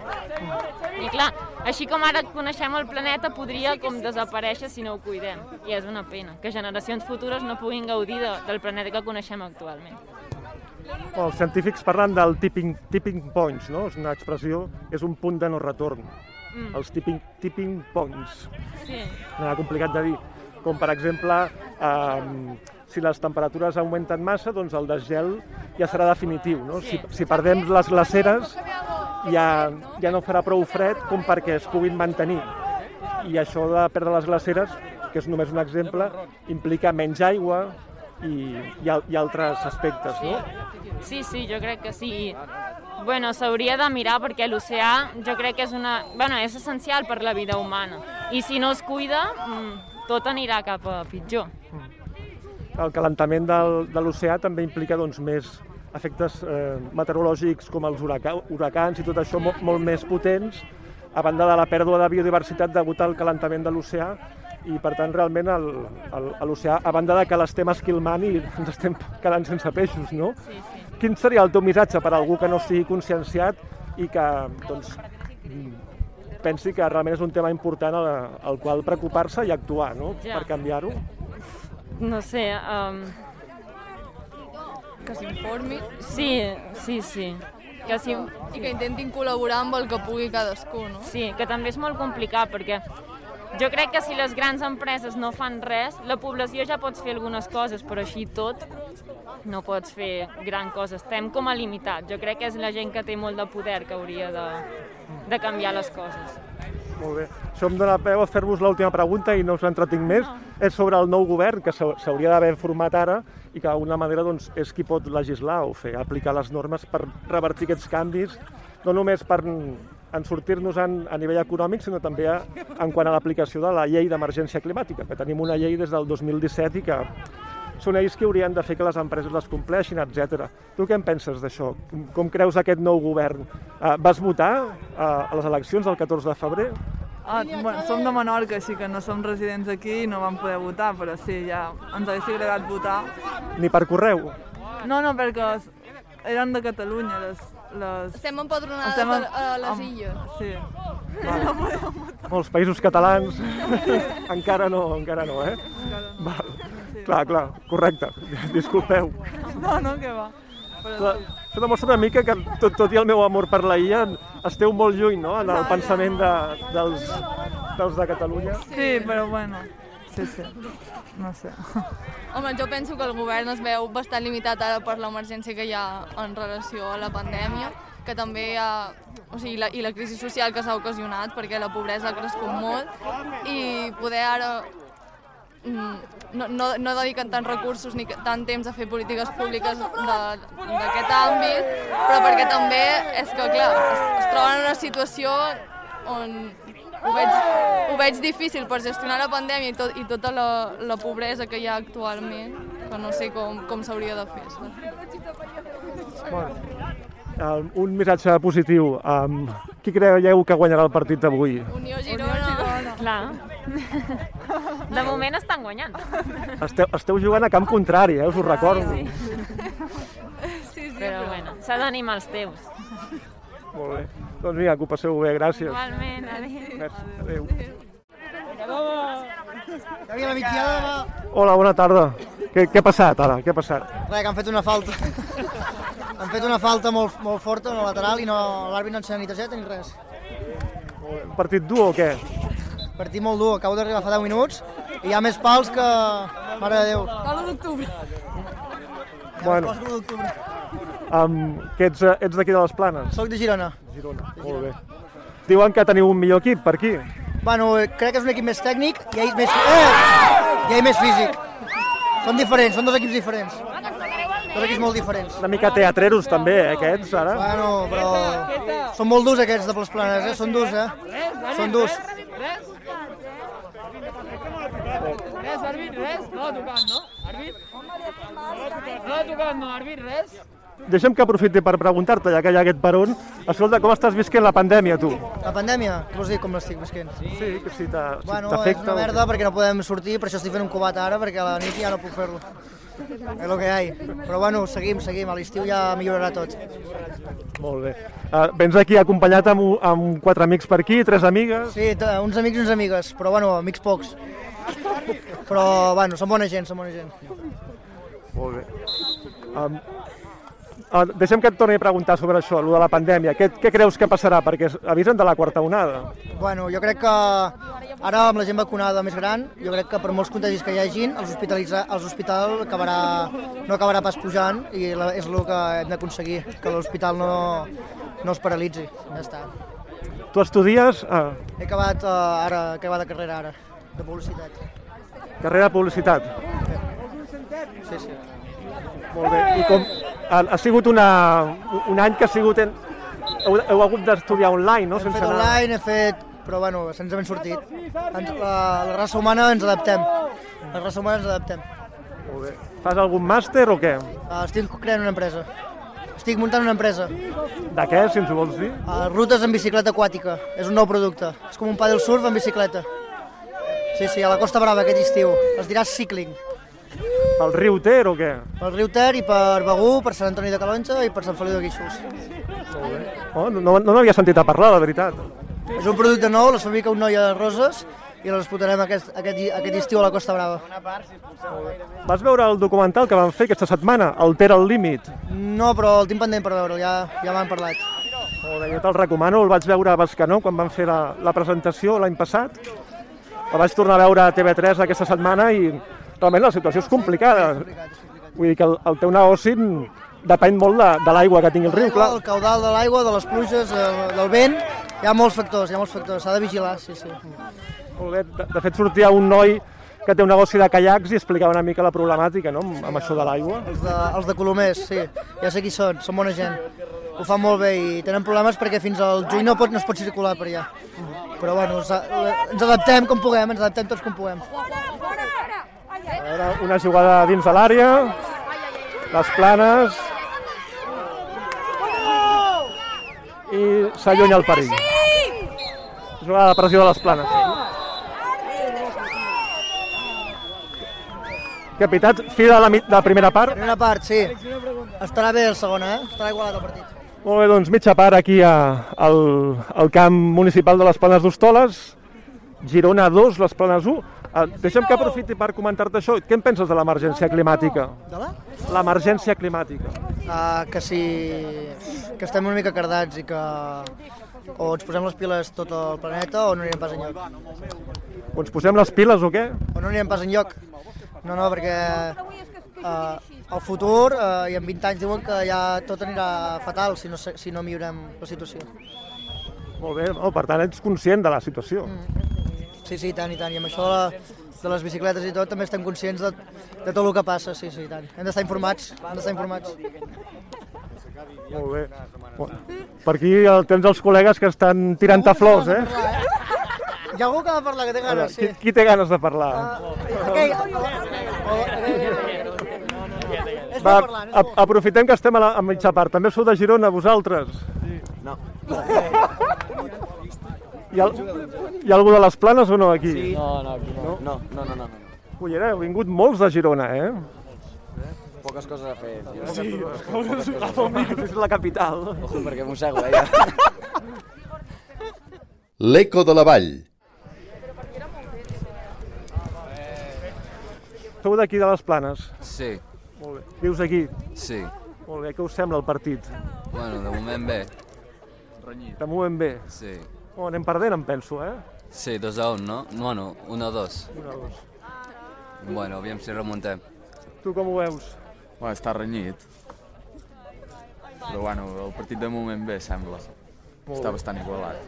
I clar, així com ara coneixem el planeta, podria com desaparèixer si no ho cuidem. I és una pena que generacions futures no puguin gaudir de, del planeta que coneixem actualment. Bueno, els científics parlen del tipping, tipping points, no? És una expressió, és un punt de no retorn. Mm. Els tipping, tipping points. Sí. Nada complicat de dir. Com, per exemple, eh, si les temperatures augmenten massa, doncs el desgel ja serà definitiu. No? Si, si perdem les glaceres, ja, ja no farà prou fred com perquè es puguin mantenir. I això de perdre les glaceres, que és només un exemple, implica menys aigua i, i, i altres aspectes, no? Sí, sí, jo crec que sí. Bueno, s'hauria de mirar perquè l'oceà jo crec que és, una... bueno, és essencial per la vida humana. I si no es cuida, mm, tot anirà cap a pitjor. El calentament del, de l'oceà també implica doncs, més efectes eh, meteorològics com els huraca, huracans i tot això molt, molt més potents, a banda de la pèrdua de biodiversitat degut al calentament de l'oceà i per tant realment l'oceà, a banda de que l'estem esquilmant i ens estem quedant sense peixos, no? Sí, sí. Quin seria el teu missatge per a algú que no estigui conscienciat i que doncs, pensi que realment és un tema important al, al qual preocupar-se i actuar no? Ja. per canviar-ho? No sé, um... Que s'informin. Sí, sí, sí. Que sí. I que intentin col·laborar amb el que pugui cadascú, no? Sí, que també és molt complicat perquè jo crec que si les grans empreses no fan res, la població ja pots fer algunes coses, però així tot no pots fer gran cosa. Estem com a limitats. Jo crec que és la gent que té molt de poder que hauria de, de canviar les coses. Molt bé. Això em dóna peu a fer-vos l'última pregunta i no us entretinc més. És sobre el nou govern que s'hau- s'hauria d'haver format ara i que d'alguna manera doncs, és qui pot legislar o fer aplicar les normes per revertir aquests canvis, no només per en sortir-nos en, a nivell econòmic, sinó també a, en quant a l'aplicació de la llei d'emergència climàtica, que tenim una llei des del 2017 i que són ells qui haurien de fer que les empreses les compleixin, etc. Tu què en penses d'això? Com, com creus aquest nou govern? Uh, vas votar uh, a les eleccions del 14 de febrer? Ah, bueno, som de Menorca, així que no som residents aquí i no vam poder votar, però sí, ja ens hagués agradat votar. Ni per correu? No, no, perquè eren de Catalunya, les... les... Estem empadronades Estem en- a, les amb- illes. Sí. Molts països catalans encara no, encara no, eh? Val. Clar, clar, correcte. Disculpeu. No, no, que va. Però Clar, això demostra una mica que, tot, tot i el meu amor per la illa, esteu molt lluny, no?, en el pensament de, dels, dels de Catalunya. Sí, però bueno, sí, sí, no sé. Home, jo penso que el govern es veu bastant limitat ara per l'emergència que hi ha en relació a la pandèmia, que també hi ha, o sigui, la, i la crisi social que s'ha ocasionat, perquè la pobresa ha crescut molt, i poder ara mm, no, no, no dediquen tants recursos ni tant temps a fer polítiques públiques d'aquest àmbit, però perquè també és que, clar, es, es troben en una situació on ho veig, ho veig difícil per gestionar la pandèmia i, tot, i tota la, la pobresa que hi ha actualment. que no sé com, com s'hauria de fer. Bueno, um, un missatge positiu. Um, qui creieu que guanyarà el partit d'avui? Unió Girona. Clar. De moment estan guanyant. Esteu, esteu jugant a camp contrari, eh? us ho recordo. Sí, sí, però bueno, s'ha d'animar els teus. Molt bé. Doncs vinga, que ho passeu bé, gràcies. Igualment, adéu. Adéu. Havia la demà. Hola, bona tarda. Què, què ha passat ara? Què ha passat? Res, que han fet una falta. han fet una falta molt, molt forta en el lateral i no, l'àrbit no ensenya ni targeta ni res. Partit dur o què? Partit molt dur, acabo d'arribar fa 10 minuts i hi ha més pals que... Mare de Déu. A l'1 d'octubre. Bueno, Pals que l'u d'octubre. Um, que ets, eh, ets d'aquí de les Planes? Soc de Girona. Girona, molt bé. Diuen que teniu un millor equip per aquí. Bueno, crec que és un equip més tècnic i hi ha més, eh! I hi ha més físic. Són diferents, són dos equips diferents. Dos equips molt diferents. Una mica teatreros també, eh, aquests, ara. Bueno, però són molt durs aquests de les planes, eh? Són durs, eh? Són durs. Res, àrbit, res. No ha tocat, no? Àrbit? No ha tocat, no, àrbit, res. Deixa'm que aprofiti per preguntar-te, ja que hi ha aquest peron. Escolta, com estàs visquent la pandèmia, tu? La pandèmia, què vols dir com l'estic visquent? Sí, que si si bueno, és t'afecta una o- merda perquè no podem sortir, per això estic fent un cubat ara, perquè a la nit ja no puc fer-lo. És el que hi ha. Però bueno, seguim, seguim, a l'estiu ja millorarà tot. Molt bé. Uh, vens aquí acompanyat amb, amb quatre amics per aquí, tres amigues. Sí, uns amics i unes amigues, però bueno, amics pocs. Però bueno, són bona gent, són bona gent. Molt bé. Um, uh, deixa'm que et torni a preguntar sobre això, allò de la pandèmia. Què, què creus que passarà? Perquè avisen de la quarta onada. Bueno, jo crec que ara amb la gent vacunada més gran, jo crec que per molts contagis que hi hagin, els, els hospital acabarà, no acabarà pas pujant i la, és el que hem d'aconseguir, que l'hospital no, no es paralitzi. Ja està. Tu estudies uh, He acabat uh, ara, he acabat la carrera ara, de publicitat. carrera de publicitat. Sí, sí. Molt bé. I com, ha, ha sigut una, un any que ha sigut... En, heu, heu hagut d'estudiar online, no? Hem fet online, he fet... Però bueno, se'ns hem sortit. Ens, la, la raça humana ens adaptem. La raça humana ens adaptem. Molt bé. Fas algun màster o què? Uh, estic creant una empresa. Estic muntant una empresa. De què, si ens ho vols dir? Uh, rutes en bicicleta aquàtica. És un nou producte. És com un paddle surf en bicicleta. Sí, sí, a la Costa Brava aquest estiu. Es dirà Cycling. Pel riu Ter o què? Pel riu Ter i per Begú, per Sant Antoni de Calonja i per Sant Feliu de Guíxols. Oh, no no, no n'havia sentit a parlar, de veritat. És un producte nou, les fabrica un noi a Roses i les explotarem aquest, aquest, aquest estiu a la Costa Brava. Vas veure el documental que van fer aquesta setmana, el Ter al límit? No, però el tinc pendent per veure'l, ja, ja m'han parlat. Molt bé, jo te'l recomano, el vaig veure a Bascanó quan van fer la, la presentació l'any passat. El vaig tornar a veure a TV3 aquesta setmana i realment la situació és complicada. Vull dir que el, el teu negoci depèn molt de, de l'aigua que tingui el riu, clar. El caudal de l'aigua, de les pluges, eh, del vent, hi ha molts factors, hi ha molts factors, s'ha de vigilar, sí, sí. Molt bé. De, de fet, sortia un noi que té un negoci de caiacs i explicava una mica la problemàtica no? amb, amb això de l'aigua. Els de, els de Colomers, sí, ja sé qui són, són bona gent. Ho fan molt bé i tenen problemes perquè fins al juny no, pot, no es pot circular per allà. Però bueno, ens, ens adaptem com puguem, ens adaptem tots com puguem. A veure, una jugada dins de l'àrea, les planes, i s'allunya el perill. Jugada de pressió de les planes. Capitat, fi de la, de la primera part. Primera part, sí. Estarà bé el segon, eh? Estarà igualat el partit. Molt bé, doncs mitja part aquí a, al, al camp municipal de les Planes d'Hostoles. Girona 2, les Planes 1. Uh, deixa'm que aprofiti per comentar-te això. Què en penses de l'emergència climàtica? De la? L'emergència climàtica. Uh, que si... que estem una mica cardats i que o ens posem les piles tot el planeta o no anirem pas enlloc. O ens posem les piles o què? O no anirem pas enlloc. No, no, perquè uh, al futur uh, i en 20 anys diuen que ja tot anirà fatal si no, si no millorem la situació. Molt bé, oh, per tant ets conscient de la situació. Sí, sí, i tant, i tant. I amb això de, la, de les bicicletes i tot també estem conscients de, de tot el que passa, sí, sí, i tant. Hem d'estar informats, hem d'estar informats. Molt bé. Per aquí el, tens els col·legues que estan tirant a flors, eh? Hi ha algú que ha de parlar, que té ganes, qui, sí. qui té ganes de parlar? Aquell, aquell, Va, ap aprofitem que estem a, la, a mitja part. També sou de Girona, vosaltres? No. Hi ha, hi ha algú de les planes o no aquí? Sí. No, no, aquí no. No, no, no, no. no. Ullera, heu vingut molts de Girona, eh? Poques coses a fer. Jo. Sí, agafa el micro, és la capital. Ojo, perquè mossego, eh? L'Eco de la Vall. Sou d'aquí de les Planes? Sí, Molt bé. Vius aquí? sí. Molt bé, què us sembla el partit? Bueno, de moment bé. De moment bé. Sí. Oh, anem perdent, em penso, eh? Sí, 2 a 1, no? Bueno, 1 a 2. Un a dos. Bueno, aviam si remuntem. Tu com ho veus? Bueno, està renyit. Però bueno, el partit de moment bé, sembla. Molt està bé. bastant igualat.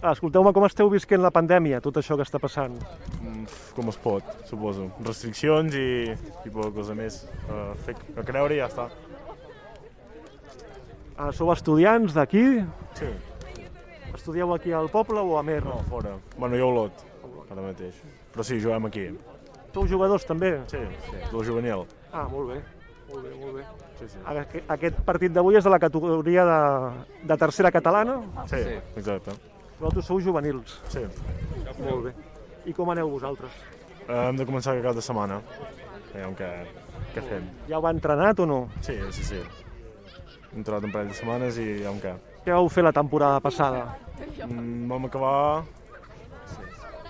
Ah, Escolteu-me, com esteu visquent la pandèmia, tot això que està passant? Mm, Com es pot, suposo. Restriccions i, i poca cosa més. Uh, fer a creure i ja està. Ah, sou estudiants d'aquí? Sí. Estudieu aquí al poble o a Mer? No, fora. Bueno, jo a Olot, ara mateix. Però sí, juguem aquí. Sou jugadors també? Sí, sí. del juvenil. Ah, molt bé. Molt bé, molt bé. Sí, sí. Aqu- Aquest partit d'avui és de la categoria de, de tercera catalana? Sí, exacte. Vosaltres sou juvenils? Sí. Molt bé. I com aneu vosaltres? Uh, hem de començar aquest cap de setmana. Veiem què, què fem. Ja heu entrenat o no? Sí, sí, sí. Hem trobat un parell de setmanes i ja què. Què vau fer la temporada passada? Mm, vam acabar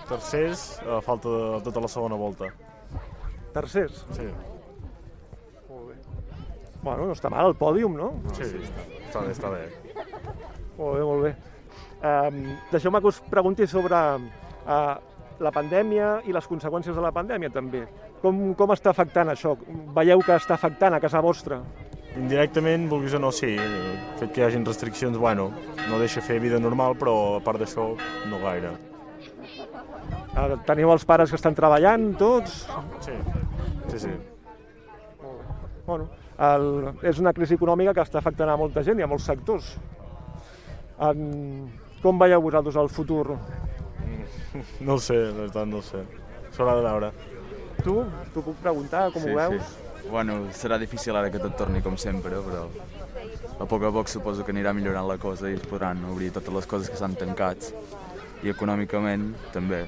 tercers a falta de tota la segona volta. Tercers? Sí. Molt bé. Bueno, no està mal el pòdium, no? Sí, està bé, està bé. Molt bé, molt bé. Um, Deixeu-me que us pregunti sobre uh, la pandèmia i les conseqüències de la pandèmia, també. Com, com està afectant això? Veieu que està afectant a casa vostra? Indirectament, vulguis o no, sí. El fet que hi hagin restriccions, bueno, no deixa fer vida normal, però a part d'això, no gaire. Uh, teniu els pares que estan treballant, tots? Sí, sí, sí. Bueno, el, és una crisi econòmica que està afectant a molta gent i a molts sectors. En, com veieu vosaltres el futur? No ho sé, no ho sé. S'haurà de veure. Tu? T'ho puc preguntar, com sí, ho veus? Sí. Bueno, serà difícil ara que tot torni com sempre, però a poc a poc suposo que anirà millorant la cosa i es podran obrir totes les coses que s'han tancat. I econòmicament també.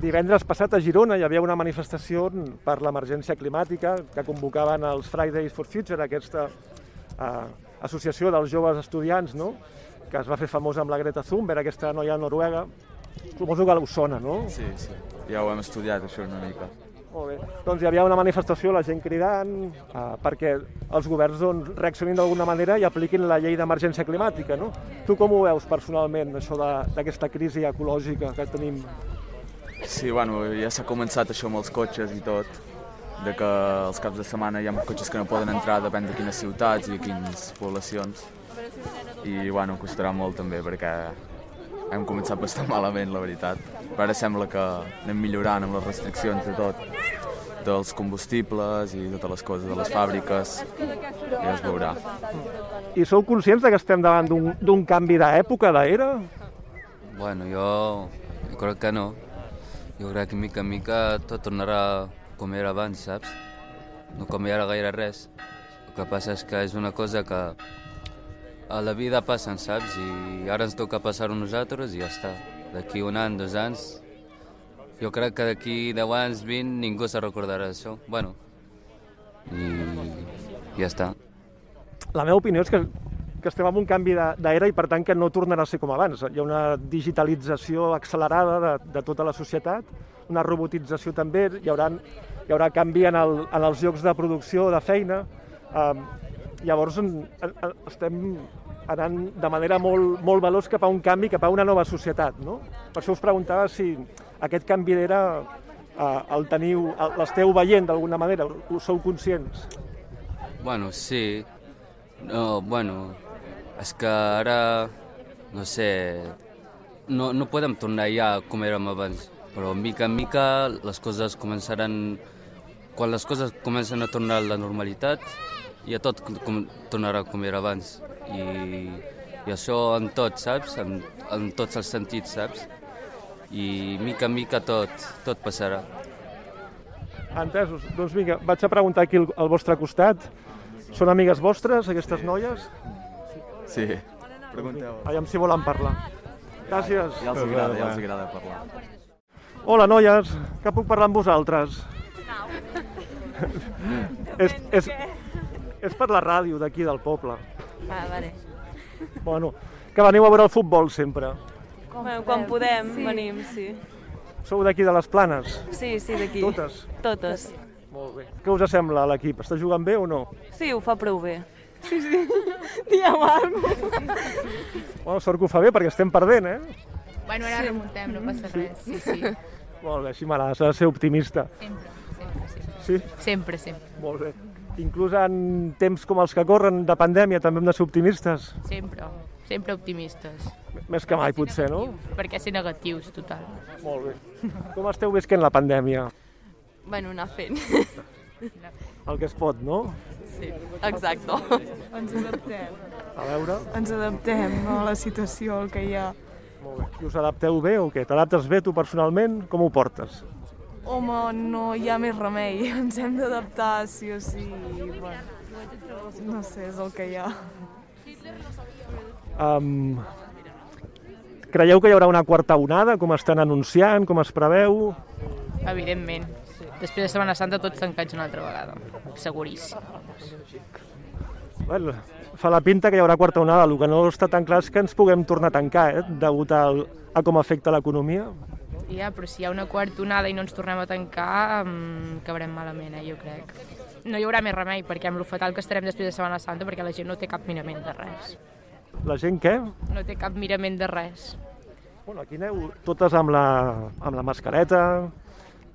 Divendres passat a Girona hi havia una manifestació per l'emergència climàtica que convocaven els Fridays for Future, aquesta eh, associació dels joves estudiants, no? que es va fer famosa amb la Greta Thunberg, aquesta noia noruega. Suposo que us sona, no? Sí, sí. Ja ho hem estudiat, això, una mica. Molt bé. Doncs hi havia una manifestació, la gent cridant, eh, perquè els governs doncs, reaccionin d'alguna manera i apliquin la llei d'emergència climàtica. No? Tu com ho veus personalment, això d'aquesta crisi ecològica que tenim? Sí, bueno, ja s'ha començat això amb els cotxes i tot, de que els caps de setmana hi ha cotxes que no poden entrar, depèn de quines ciutats i quines poblacions. I, bueno, costarà molt també, perquè hem començat bastant malament, la veritat. Però ara sembla que anem millorant amb les restriccions de tot, dels combustibles i totes les coses de les fàbriques, i ja es veurà. I sou conscients de que estem davant d'un- d'un canvi d'època, d'era? Bueno, jo, jo crec que no. Jo crec que mica en mica tot tornarà com era abans, saps? No canviarà gaire res. El que passa és que és una cosa que a la vida passen, saps? I ara ens toca passar-ho nosaltres i ja està. D'aquí un any, dos anys, jo crec que d'aquí 10 anys, 20, ningú se recordarà d'això. Bueno, i ja està. La meva opinió és que, que estem en un canvi de- d'era i per tant que no tornarà a ser com abans. Hi ha una digitalització accelerada de, de tota la societat, una robotització també, hi haurà, hi haurà canvi en, el, en els llocs de producció, de feina. Um, llavors estem anant de manera molt, molt veloç cap a un canvi, cap a una nova societat. No? Per això us preguntava si aquest canvi d'era uh, el teniu, l'esteu veient d'alguna manera, us sou conscients? Bueno, sí. No, bueno, és que ara, no sé, no, no podem tornar ja com érem abans, però mica en mica les coses començaran... Quan les coses comencen a tornar a la normalitat, ja tot com, tornarà com era abans. I, i això en tot, saps? En, en tots els sentits, saps? I mica en mica tot, tot passarà. Entesos. Doncs vinga, vaig a preguntar aquí al, al vostre costat. Són amigues vostres, aquestes noies? Sí, pregunteu. Aviam si volen parlar. Gràcies. Ja els agrada, ja els agrada parlar. Hola, noies, que puc parlar amb vosaltres? és, és, és per la ràdio d'aquí del poble. Ah, vale. Bueno, que veniu a veure el futbol sempre. Bueno, quan podem, sí. venim, sí. Sou d'aquí de les Planes? Sí, sí, d'aquí. Totes? Totes. Molt bé. Què us sembla l'equip? Està jugant bé o no? Sí, ho fa prou bé. Sí, sí. Digueu alguna Bueno, sort que ho fa bé perquè estem perdent, eh? Bueno, ara remuntem, no passa res. Sí, sí. Molt bé, així m'agrada, s'ha de ser optimista. Sempre, sempre, sempre. Sí? Sempre, sempre. Molt bé. Inclús en temps com els que corren de pandèmia també hem de ser optimistes. Sempre, sempre optimistes. Més que mai, potser, no? Perquè ser negatius, total. Molt bé. Com esteu visquent la pandèmia? Bueno, anar fent. El que es pot, no? Sí, exacte. Ens adaptem. A veure... Ens adaptem no, a la situació, al que hi ha. Molt bé. I us adapteu bé o què? T'adaptes bé tu personalment? Com ho portes? Home, no hi ha més remei. Ens hem d'adaptar, sí o sí. Bueno, no sé, és el que hi ha. Um, creieu que hi haurà una quarta onada, com estan anunciant, com es preveu? Evidentment. Després de Setmana Santa tots tancats una altra vegada. Seguríssim. Bueno, fa la pinta que hi haurà quarta onada. El que no està tan clar és que ens puguem tornar a tancar, eh? degut al, a com afecta l'economia. Ja, però si hi ha una quarta onada i no ens tornem a tancar, um, acabarem malament, eh, jo crec. No hi haurà més remei, perquè amb lo fatal que estarem després de Setmana Santa, perquè la gent no té cap mirament de res. La gent què? No té cap mirament de res. Bueno, aquí aneu totes amb la, amb la mascareta,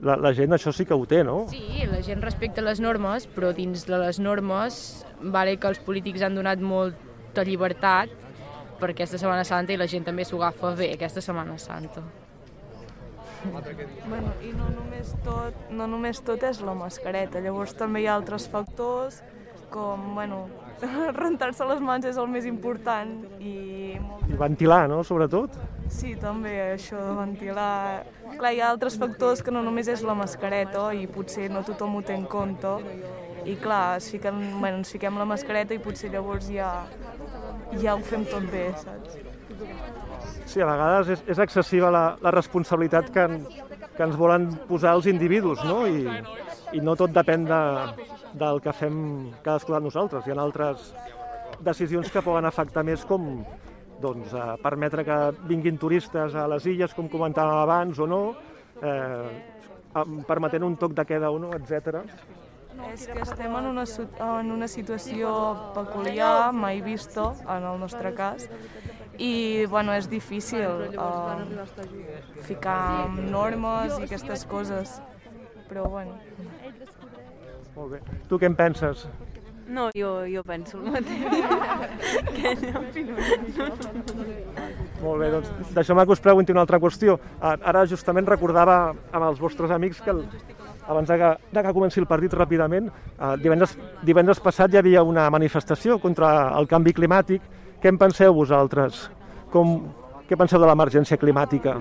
la, la gent això sí que ho té, no? Sí, la gent respecta les normes, però dins de les normes vale que els polítics han donat molta llibertat per aquesta Setmana Santa i la gent també s'ho agafa bé, aquesta Setmana Santa. Bueno, i no només, tot, no només tot és la mascareta, llavors també hi ha altres factors com, bueno, rentar-se les mans és el més important i... Molt... I ventilar, no?, sobretot. Sí, també, això de ventilar... Clar, hi ha altres factors que no només és la mascareta i potser no tothom ho té en compte i clar, es fiquen, bueno, ens fiquem la mascareta i potser llavors ja, ja ho fem tot bé, saps? Sí, a vegades és, és excessiva la, la responsabilitat que, en, que ens volen posar els individus, no? I, i no tot depèn de, del que fem cadascú de nosaltres. Hi ha altres decisions que poden afectar més com doncs, eh, permetre que vinguin turistes a les illes, com comentàvem abans, o no, eh, permetent un toc de queda o no, etc. És que estem en una, en una situació peculiar, mai vista, en el nostre cas, i bueno, és difícil uh, ficar normes i aquestes coses, però bueno. Molt bé. Tu què en penses? No, jo, jo penso el mateix. que no, Molt bé, doncs deixeu-me que us pregunti una altra qüestió. Ara justament recordava amb els vostres amics que el, abans de que, de que comenci el partit ràpidament, eh, divendres, divendres passat hi havia una manifestació contra el canvi climàtic. Què en penseu vosaltres? Com, què penseu de l'emergència climàtica?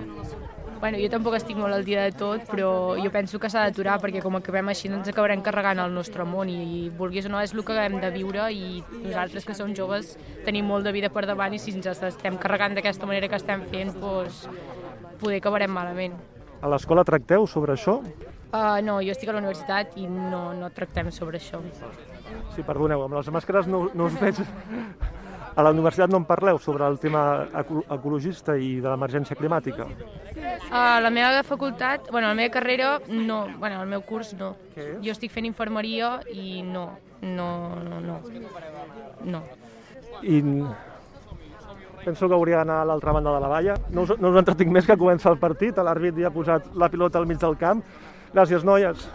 Bueno, jo tampoc estic molt al dia de tot, però jo penso que s'ha d'aturar perquè com acabem així no ens acabarem carregant el nostre món i, i vulguis o no és el que hem de viure i nosaltres que som joves tenim molt de vida per davant i si ens estem carregant d'aquesta manera que estem fent, doncs poder acabarem malament. A l'escola tracteu sobre això? Uh, no, jo estic a la universitat i no, no tractem sobre això. Sí, perdoneu, amb les màscares no, no us veig... A la universitat no en parleu sobre el tema ecologista i de l'emergència climàtica? A la meva facultat, bueno, a la meva carrera, no. Bueno, al meu curs, no. Jo estic fent infermeria i no. No, no, no. No. I penso que hauria d'anar a l'altra banda de la valla. No us, no us entretinc més que comença el partit. L'àrbit ja ha posat la pilota al mig del camp. Gràcies, noies.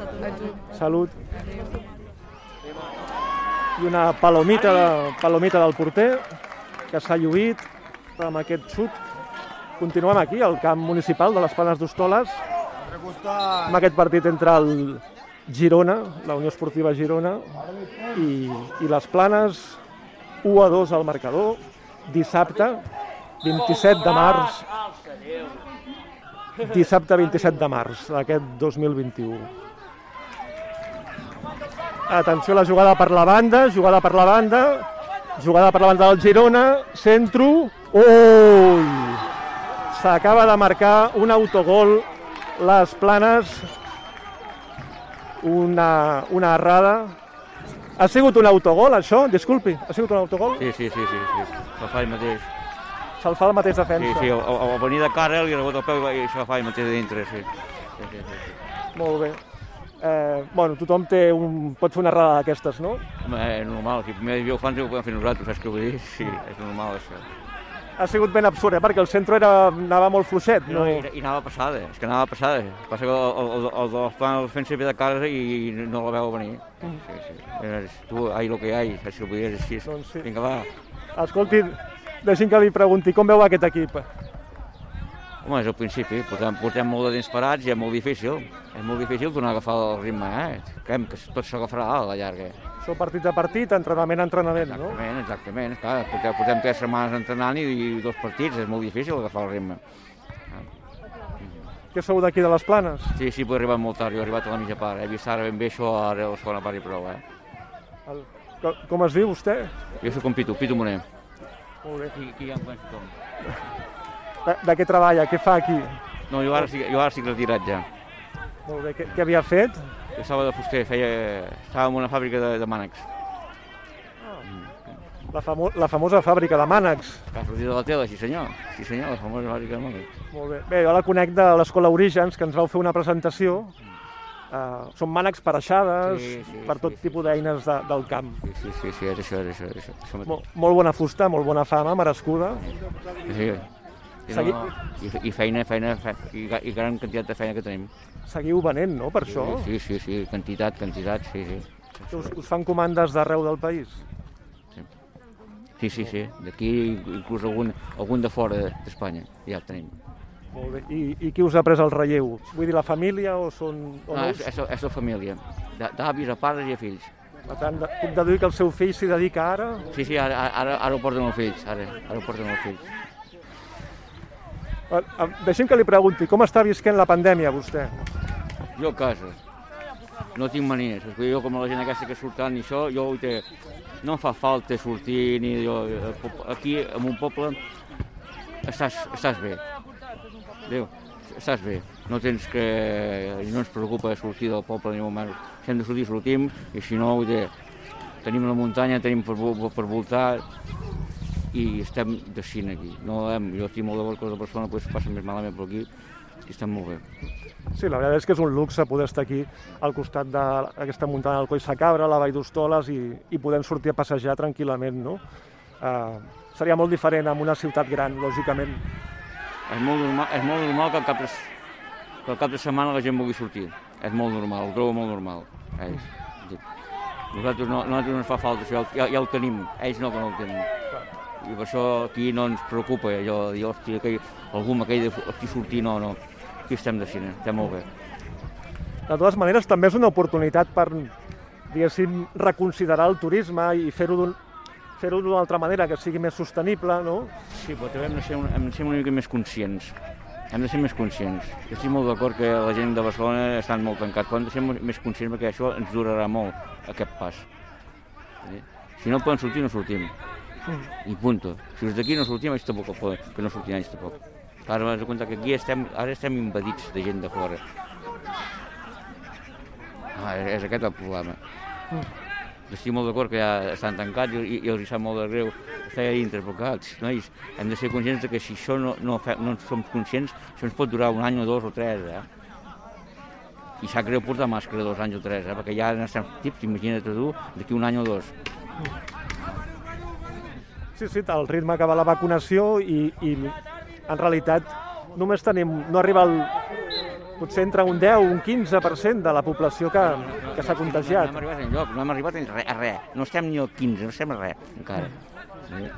Salut i una palomita, palomita del porter que s'ha lluït amb aquest xut. Continuem aquí, al camp municipal de les Planes d'Hostoles, amb aquest partit entre el Girona, la Unió Esportiva Girona, i, i les Planes, 1 a 2 al marcador, dissabte, 27 de març, dissabte 27 de març d'aquest 2021. Atenció a la jugada per la banda, jugada per la banda, jugada per la banda del Girona, centro, ui! S'acaba de marcar un autogol, les planes, una, una errada. Ha sigut un autogol, això? Disculpi, ha sigut un autogol? Sí, sí, sí, sí, sí. Se'l fa ell mateix. Se'l fa el mateix Sí, defensa. sí, al, al venir de cara li ha rebut el peu i això fa ell mateix de dintre, sí. sí, sí, sí, sí. Molt bé. Eh, bueno, tothom té un, pot fer una errada d'aquestes, no? Home, és normal, si primer jo ho fan, si ho podem fer nosaltres, saps què vull dir? Sí, és normal això. Ha sigut ben absurd, eh? perquè el centre era, anava molt fluixet. No, No? i, i anava passada, és que anava passada. Passa que el, el, el dels plans el fent sempre de cara i no la veu venir. Sí, sí. És, tu, ai, lo que hi ha, que vull dir, és així. Doncs sí. Vinga, va. Escolti, deixi'm que li pregunti, com veu aquest equip? Home, és al principi, portem, portem molt de temps parats i és molt difícil. És molt difícil tornar a agafar el ritme, eh? Creiem que tot s'agafarà a la llarga. Això partit a partit, entrenament a entrenament, no? Exactament, exactament. Clar, portem, portem tres setmanes entrenant i, i dos partits, és molt difícil agafar el ritme. Que sou d'aquí de les Planes? Sí, sí, he arribat molt tard, jo he arribat a la mitja part. He vist ara ben bé això ara a la segona part i prou, eh? El, co- com es diu vostè? Jo soc en Pitu, Pitu Moner. Molt bé. Ja em coneix tothom. De, de què treballa? Què fa aquí? No, jo ara, jo ara estic retirat ja. Molt bé. Què, què havia fet? Jo estava de fuster, feia... estava en una fàbrica de, de mànecs. La, famo la famosa fàbrica de mànecs. Que ha sortit de la tele, sí senyor. Sí senyor, la famosa fàbrica de mànecs. Molt bé. Bé, jo la conec de l'Escola Orígens, que ens vau fer una presentació. Uh, són mànecs per aixades, Sí, sí, per tot tipus d'eines de, del camp. Sí, sí, sí, sí, és això, és això, és això. mateix. Molt, bona fusta, molt bona fama, merescuda. Sí. I, Segui- i, I feina, feina, fe, i, i gran quantitat de feina que tenim. Seguiu venent, no?, per això. Sí, sí, sí, quantitat, quantitat, sí, sí. Us, us fan comandes d'arreu del país? Sí, sí, sí, d'aquí inclús algun, algun de fora d'Espanya, ja el tenim. Molt bé. I, I qui us ha pres el relleu? Vull dir, la família o són... O no? és, és, és la família, De- d'avis a pares i a fills. Per tant, puc deduir que el seu fill s'hi dedica ara? Sí, sí, ara, ara, ara ho porten els fills, ara, ara ho porten els fills. Deixi'm que li pregunti, com està visquent la pandèmia, vostè? Jo a casa, no tinc manies, jo com la gent aquesta que surt tant i això, jo té, no em fa falta sortir ni jo, aquí en un poble estàs, estàs bé, Déu, estàs bé, no tens que, no ens preocupa sortir del poble ni molt menys, si hem de sortir sortim i si no té, tenim la muntanya, tenim per, per voltar i estem de cine aquí, no hem, jo estic molt d'acord que la persona pues, passa més malament per aquí i estem molt bé. Sí, la veritat és que és un luxe poder estar aquí al costat d'aquesta muntanya del Coll Sacabra, la Vall d'Hostoles i, i podem sortir a passejar tranquil·lament, no? Uh, seria molt diferent en una ciutat gran, lògicament. És molt normal, és molt normal que, al cap de, que al cap de setmana la gent vulgui sortir. És molt normal, ho trobo molt normal. Ells. Nosaltres no, nosaltres no ens fa falta, això ja, ja ho tenim, ells no que no ho tenen. I per això aquí no ens preocupa allò de dir, hòstia, aquell, algú amb aquell de hosti, sortir, no, no. Aquí estem de cine, estem molt bé. De totes maneres, també és una oportunitat per, diguéssim, reconsiderar el turisme i fer-ho d'un fer-ho d'una altra manera, que sigui més sostenible, no? Sí, però també hem de ser, un, hem de ser una mica més conscients. Hem de ser més conscients. Jo estic molt d'acord que la gent de Barcelona estan molt tancats, però hem de ser més conscients perquè això ens durarà molt, aquest pas. Sí? Si no poden sortir, no sortim. I punto. Si els d'aquí no sortim, ells tampoc poden, que no sortin ells tampoc. Ara m'has de compte que aquí estem, ara estem invadits de gent de fora. Ah, és, és aquest el problema. Estic molt d'acord que ja estan tancats i, i els hi sap molt de greu estar allà dintre, però clar, nois, hem de ser conscients que si això no, no, fe, no en som conscients, això ens pot durar un any o dos o tres, eh? I sap greu portar màscara dos anys o tres, eh? perquè ja n'estem tips, imagina't tu, d'aquí un any o dos. Sí, sí, el ritme que va la vacunació i, i en realitat només tenim, no arriba al, potser entre un 10 o un 15% de la població que, que s'ha No contagiat. hem arribat enlloc, no hem arribat a res, a res. No estem ni al 15, no estem a res, encara. Sí.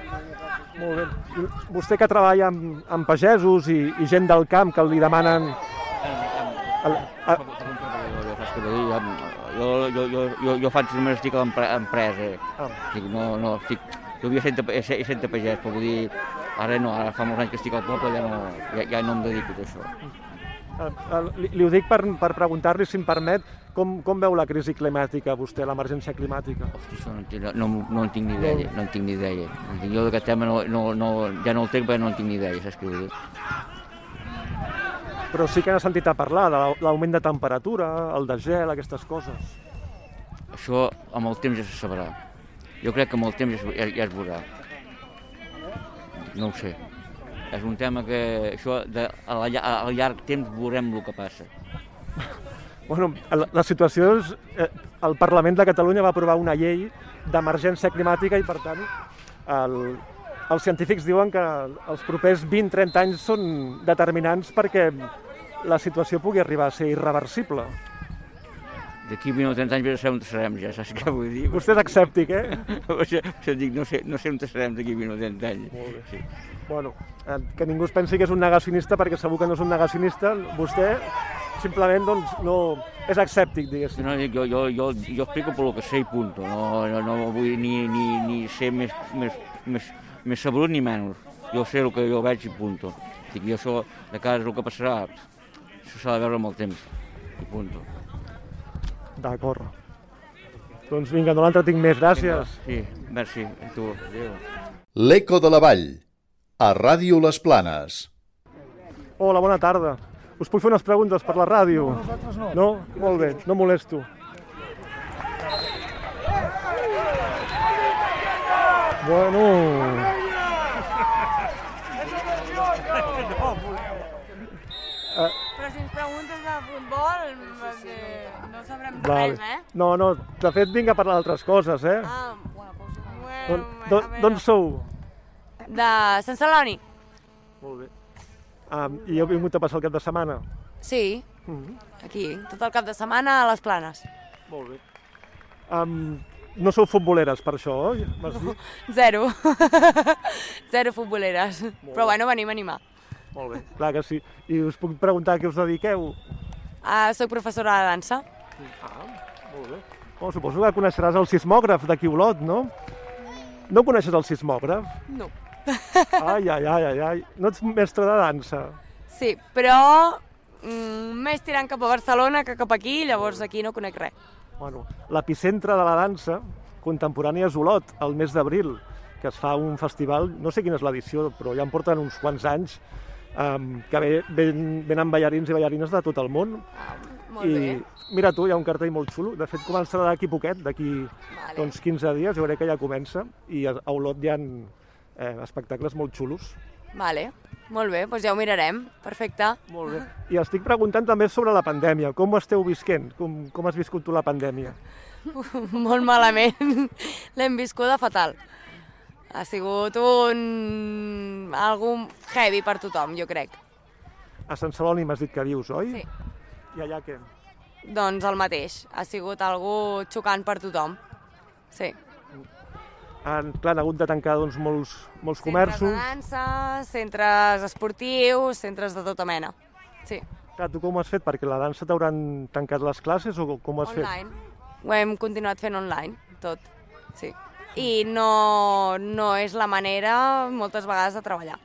Molt bé. I Vostè que treballa amb, amb pagesos i, i gent del camp que li demanen... El, a, Jo jo, jo, jo, jo, jo faig només estic a l'empresa. Ah. No, no, estic, jo havia sent, sent de pagès, però vull dir, ara no, ara fa molts anys que estic al poble, ja no, ja, ja no em dedico a això. Eh, eh, Li, li ho dic per, per preguntar-li, si em permet, com, com veu la crisi climàtica vostè, l'emergència climàtica? Això no, tinc- no, no en tinc ni idea, no en tinc ni idea. Tinc- Jo d'aquest tema no, no, no, ja no el tenc perquè no en tinc ni idea, saps què vull dir? Però sí que n'ha sentit a parlar de la- l'augment de temperatura, el de gel, aquestes coses. Això amb el temps ja se sabrà. Jo crec que amb el temps ja, ja, es veurà. No ho sé. És un tema que això de, a, la, a llarg temps veurem el que passa. Bueno, la, la situació és... Eh, el Parlament de Catalunya va aprovar una llei d'emergència climàtica i, per tant, el, els científics diuen que els propers 20-30 anys són determinants perquè la situació pugui arribar a ser irreversible. D'aquí 20 o 30 anys ja sé on serem, ja saps què vull dir? Vostè és escèptic, eh? o sigui, dic, no, sé, no sé on serem d'aquí 20 o 30 anys. Molt bé. Sí. Bueno, eh, que ningú es pensi que és un negacionista, perquè segur que no és un negacionista. Vostè simplement doncs, no és escèptic, diguéssim. No, jo, jo, jo, jo explico per lo que sé i punto. No, no, no vull ni, ni, ni ser més, més, més, més sabrut ni menys. Jo sé el que jo veig i punto. Dic, jo això, de cara el que passarà, això s'ha de veure amb el temps. I D'acord. Doncs vinga, no l'entretinc més, gràcies. Sí, merci. A tu, adéu. L'Eco de la Vall, a Ràdio Les Planes. Hola, bona tarda. Us puc fer unes preguntes per la ràdio? No, nosaltres no. No? Molt bé, no molesto. Bueno... Eh, Però si ens preguntes de futbol, eh, no sabrem vale. res, eh? No, no, de fet vinc a parlar d'altres coses, eh? Ah, bueno, doncs... D'on- d'on- D'on sou? De Sant Celoni. Molt bé. Um, I heu vingut a passar el cap de setmana? Sí, Mhm. aquí, tot el cap de setmana a les planes. Molt bé. Um, no sou futboleres per això, oi? Dit? Zero. Zero futboleres. Però bueno, venim a animar. Molt bé, clar que sí. I us puc preguntar a què us dediqueu? Uh, soc professora de dansa. Ah, molt bé. Bueno, suposo que coneixeràs el sismògraf d'aquí Olot, no? No coneixes el sismògraf? No. Ai, ai, ai, ai, ai. No ets mestre de dansa? Sí, però mm, més tirant cap a Barcelona que cap aquí, llavors aquí no conec res. Bueno, l'epicentre de la dansa contemporània és Olot, el mes d'abril, que es fa un festival, no sé quina és l'edició, però ja en porten uns quants anys, um, que ve, ven, venen ballarins i ballarines de tot el món. Molt I bé. mira tu, hi ha un cartell molt xulo. De fet, començarà d'aquí poquet, d'aquí Vale. doncs, 15 dies, jo crec que ja comença, i a a Olot hi ha eh, espectacles molt xulos. Vale, molt bé, doncs ja ho mirarem. Perfecte. Molt bé. I estic preguntant també sobre la pandèmia. Com ho esteu visquent? Com, com has viscut tu la pandèmia? molt malament. L'hem viscuda fatal. Ha sigut un... algú heavy per tothom, jo crec. A Sant Celoni m'has dit que vius, oi? Sí. I allà què? Doncs el mateix. Ha sigut algú xocant per tothom. Sí. Han, clar, han hagut de tancar doncs, molts, molts Centres comerços. de dansa, centres esportius, centres de tota mena. Sí. Clar, tu com has fet? Perquè la dansa t'hauran tancat les classes o com has Online. Ho hem continuat fent online, tot. Sí. I no, no és la manera, moltes vegades, de treballar.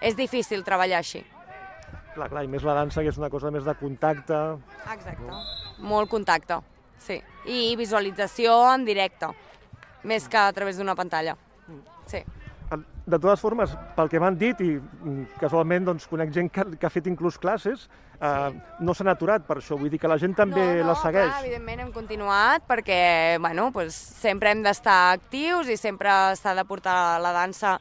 És difícil treballar així. Clar, clar, i més la dansa, que és una cosa més de contacte. Exacte. Molt contacte, sí. I visualització en directe, més que a través d'una pantalla. Sí. De totes formes, pel que m'han dit, i mm, casualment doncs, conec gent que, que ha fet inclús classes, eh, no s'han aturat per això. Vull dir que la gent també no, no, la segueix. Clar, evidentment hem continuat perquè bueno, pues, sempre hem d'estar actius i sempre s'ha de portar la dansa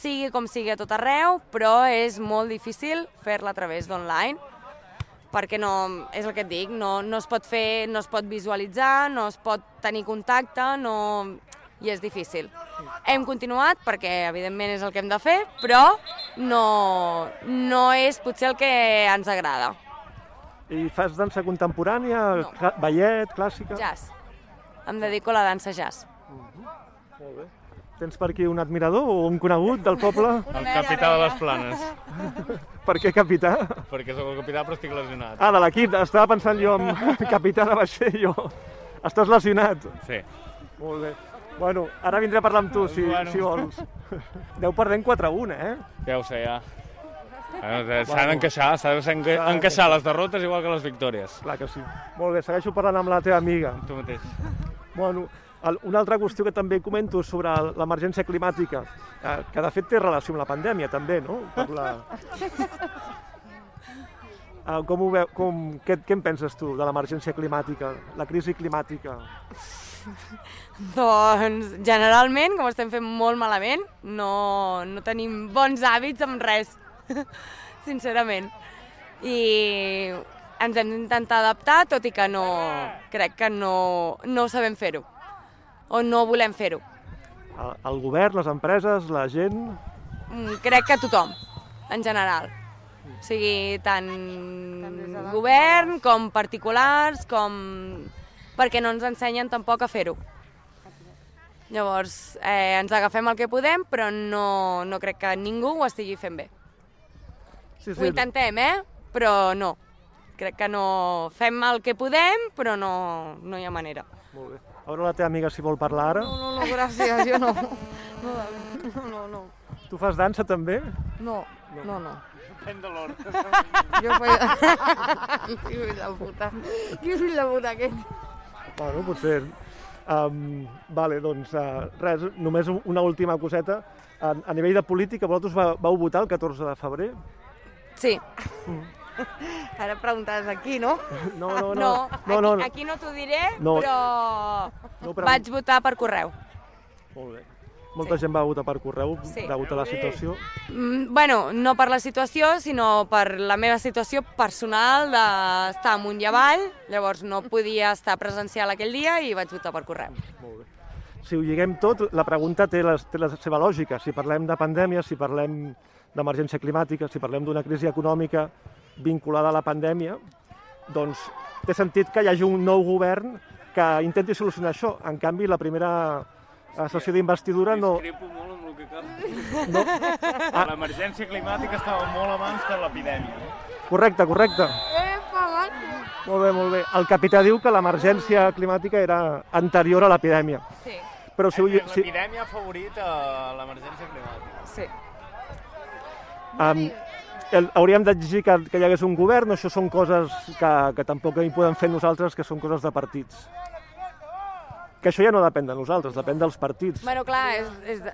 sigui com sigui a tot arreu, però és molt difícil fer-la a través d'online perquè no, és el que et dic, no, no es pot fer, no es pot visualitzar, no es pot tenir contacte, no... i és difícil. Hem continuat perquè evidentment és el que hem de fer, però no, no és potser el que ens agrada. I fas dansa contemporània, no. ballet, clàssica? Jazz. Em dedico a la dansa jazz. Molt bé. Tens per aquí un admirador o un conegut del poble? El capità de les planes. per què capità? Perquè sóc el capità però estic lesionat. Ah, de l'equip. Estava pensant jo en capità de vaixell. Jo. Estàs lesionat? Sí. Molt bé. Bueno, ara vindré a parlar amb tu, si, Bueno. si vols. Deu perdent 4-1, eh? Ja ho sé, ja. Eh, S'han d'encaixar, s'ha d'encaixar les derrotes igual que les victòries. Clar que sí. Molt bé, segueixo parlant amb la teva amiga. Tu mateix. Bueno, el- una altra qüestió que també comento sobre l'emergència climàtica, eh, que de fet té relació amb la pandèmia també, no? Per la... Eh, com ho veu, com, què, què en penses tu de l'emergència climàtica, la crisi climàtica? Doncs, generalment, com estem fent molt malament, no, no tenim bons hàbits amb res, sincerament. I ens hem d'intentar adaptar, tot i que no, crec que no, no sabem fer-ho, o no volem fer-ho. El, el govern, les empreses, la gent... Mm, Crec que tothom, en general. O sigui, tant govern com particulars, com... perquè no ens ensenyen tampoc a fer-ho. Llavors, eh, ens agafem el que podem, però no, no crec que ningú ho estigui fent bé. Sí, Ho intentem, eh? Però no. Crec que no... Fem el que podem, però no, no hi ha manera. Molt bé. A veure la teva amiga si vol parlar ara. No, no, gràcies, jo no. No, no, no. no. Tu fas dansa també? No, no, no. Depèn de l'hora. Jo faig... Fill de puta. Quin fill de puta aquest. Bueno, potser... Um, vale, doncs uh, res, només una última coseta. A, a nivell de política, vosaltres va, vau votar el 14 de febrer? Sí. Ara preguntes aquí, no? No, no, no. No, no, no, no. Aquí, aquí no t'ho diré, No. però No, però- vaig votar per correu. Molt bé. Molta gent va votar per correu, Sí. degut a la situació. Mm, bueno, no per la situació, sinó per la meva situació personal d'estar amunt i avall, llavors no podia estar presencial aquell dia i vaig votar per correu. Molt bé. Si ho lliguem tot, la pregunta té la, té la seva lògica. Si parlem de pandèmia, si parlem d'emergència climàtica, si parlem d'una crisi econòmica vinculada a la pandèmia, doncs té sentit que hi hagi un nou govern que intenti solucionar això. En canvi, la primera eh, sessió d'investidura no... Discrepo molt amb el que de No. Ah. L'emergència climàtica estava molt abans que l'epidèmia. Correcte, correcte. Molt bé, molt bé. El capità diu que l'emergència climàtica era anterior a l'epidèmia. Sí. Però si, L'epidèmia ha favorit a l'emergència climàtica. Sí. Um, el, hauríem d'exigir que, que hi hagués un govern, això són coses que, que tampoc hi podem fer nosaltres, que són coses de partits. Que això ja no depèn de nosaltres, depèn dels partits. Bueno, clar, és, és de...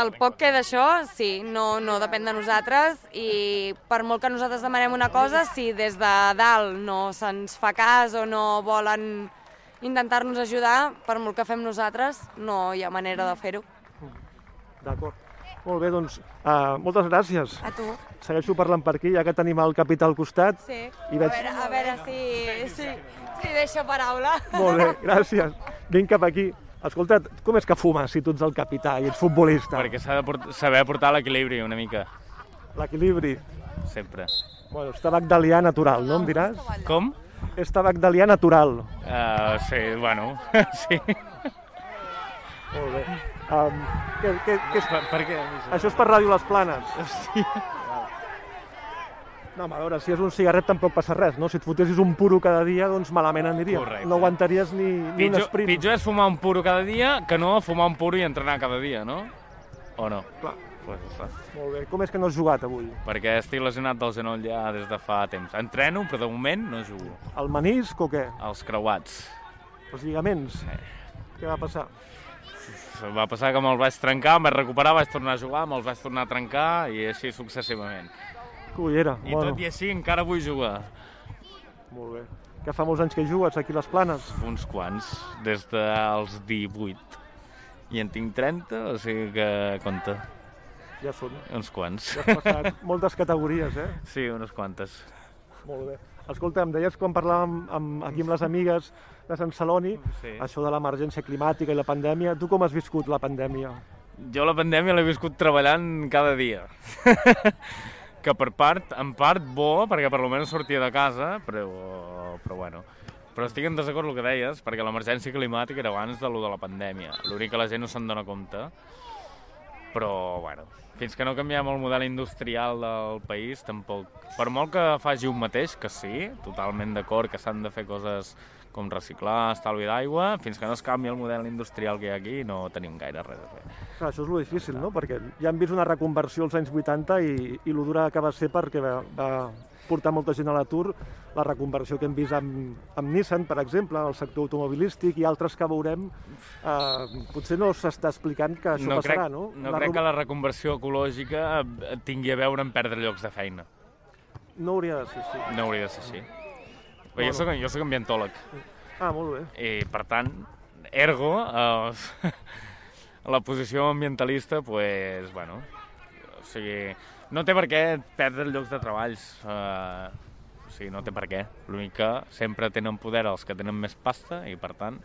el poc que d'això, sí, no, no depèn de nosaltres i per molt que nosaltres demanem una cosa, si des de dalt no se'ns fa cas o no volen intentar-nos ajudar, per molt que fem nosaltres, no hi ha manera de fer-ho. D'acord. Molt bé, doncs, uh, moltes gràcies. A tu. Segueixo parlant per aquí, ja que tenim el capità al costat. Sí. I veig... A veure, a veure si, si, si deixo paraula. Molt bé, gràcies. Vinc cap aquí. Escolta, com és que fumes si tu ets el capità i ets futbolista? Perquè s'ha de port saber portar l'equilibri una mica. L'equilibri. Sempre. Bueno, és tabac d'alià natural, no em diràs? Com? És tabac d'alià natural. Uh, sí, bueno, sí. Molt bé. Um, què, què, què és... Per, per què? Això és per Ràdio Les Planes. Hòstia. No, a veure, si és un cigarret tampoc passa res, no? Si et fotessis un puro cada dia, doncs malament aniria. Correcte. No aguantaries ni, ni un Pitjor, sprint. pitjor és fumar un puro cada dia que no fumar un puro i entrenar cada dia, no? O no? Clar. Pues està. Molt bé. Com és que no has jugat avui? Perquè estic lesionat del genoll ja des de fa temps. Entreno, però de moment no jugo. El menisc o què? Els creuats. Els lligaments? Sí. Què va passar? Va passar que me'l vaig trencar, em vaig recuperar, vaig tornar a jugar, me'ls vaig tornar a trencar i així successivament. Cullera. I bueno, tot i així encara vull jugar. Molt bé. Que fa molts anys que hi jugues aquí a les Planes. Uns quants, des dels 18. I en tinc 30, o sigui que compta. Ja són. Uns quants. Ja has passat moltes categories, eh? Sí, unes quantes. Molt bé. Escolta, em deies quan parlàvem amb, aquí amb les amigues de Sant Celoni, Sí. això de l'emergència climàtica i la pandèmia. Tu com has viscut la pandèmia? Jo la pandèmia l'he viscut treballant cada dia. que per part, en part bo, perquè per almenys sortia de casa, però, però bueno. Però estic en desacord el que deies, perquè l'emergència climàtica era abans de lo de la pandèmia. L'únic que la gent no se'n dona compte. Però, bueno, fins que no canviem el model industrial del país, tampoc. Per molt que faci un mateix, que sí, totalment d'acord que s'han de fer coses com reciclar, estalvi d'aigua, fins que no es canvi el model industrial que hi ha aquí no tenim gaire res a fer. Clar, això és lo difícil, no? Perquè ja hem vist una reconversió als anys 80 i, i lo dura que va ser perquè va, va portar molta gent a l'atur, la reconversió que hem vist amb, amb Nissan, per exemple, el sector automobilístic i altres que veurem, eh, potser no s'està explicant que això no passarà, crec, no? No La crec que la reconversió ecològica tingui a veure en perdre llocs de feina. No hauria de ser així. No hauria de ser així. Però jo soc, jo soc ambientòleg. Ah, molt bé. I, per tant, ergo, eh, la posició ambientalista, pues, bueno, o sigui, no té per què perdre llocs de treballs. Eh, o sigui, no té per què. L'únic que sempre tenen poder els que tenen més pasta i, per tant.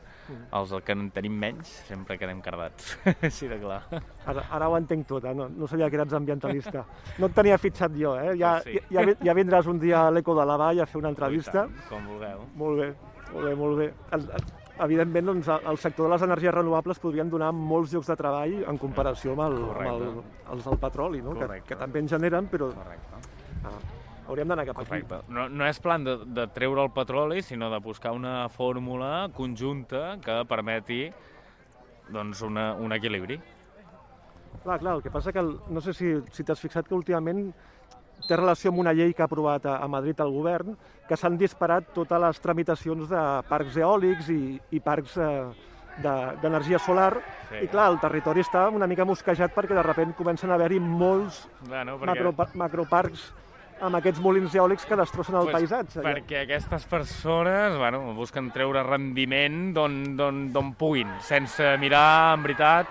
Els que en tenim menys sempre quedem cardats. Així de clar. Ara, ara ho entenc tot, eh? no, no sabia que eres ambientalista. No et tenia fitxat jo, eh? Ja, Pues sí. ja, ja, vindràs un dia a l'Eco de la Vall a fer una entrevista. I tant, com vulgueu. Molt bé, molt bé, molt bé. El, el, evidentment, doncs, el sector de les energies renovables podrien donar molts llocs de treball en comparació amb, el, amb el, els del petroli, no? que, que també en generen, però Correcte. ah, hauríem d'anar cap Correcte. aquí. No, no és plan de, de treure el petroli, sinó de buscar una fórmula conjunta que permeti doncs, una, un equilibri. Clar, clar, el que passa que el, no sé si, si t'has fixat que últimament té relació amb una llei que ha aprovat a, a Madrid el govern, que s'han disparat totes les tramitacions de parcs eòlics i, i parcs eh, de- d'energia solar, Sí. i clar, el territori està una mica mosquejat perquè de sobte comencen a haver-hi molts Bueno, perquè- macro, macroparcs amb aquests molins eòlics que destrossen el Pues, paisatge. Perquè aquestes persones bueno, busquen treure rendiment d'on puguin, sense mirar, en veritat,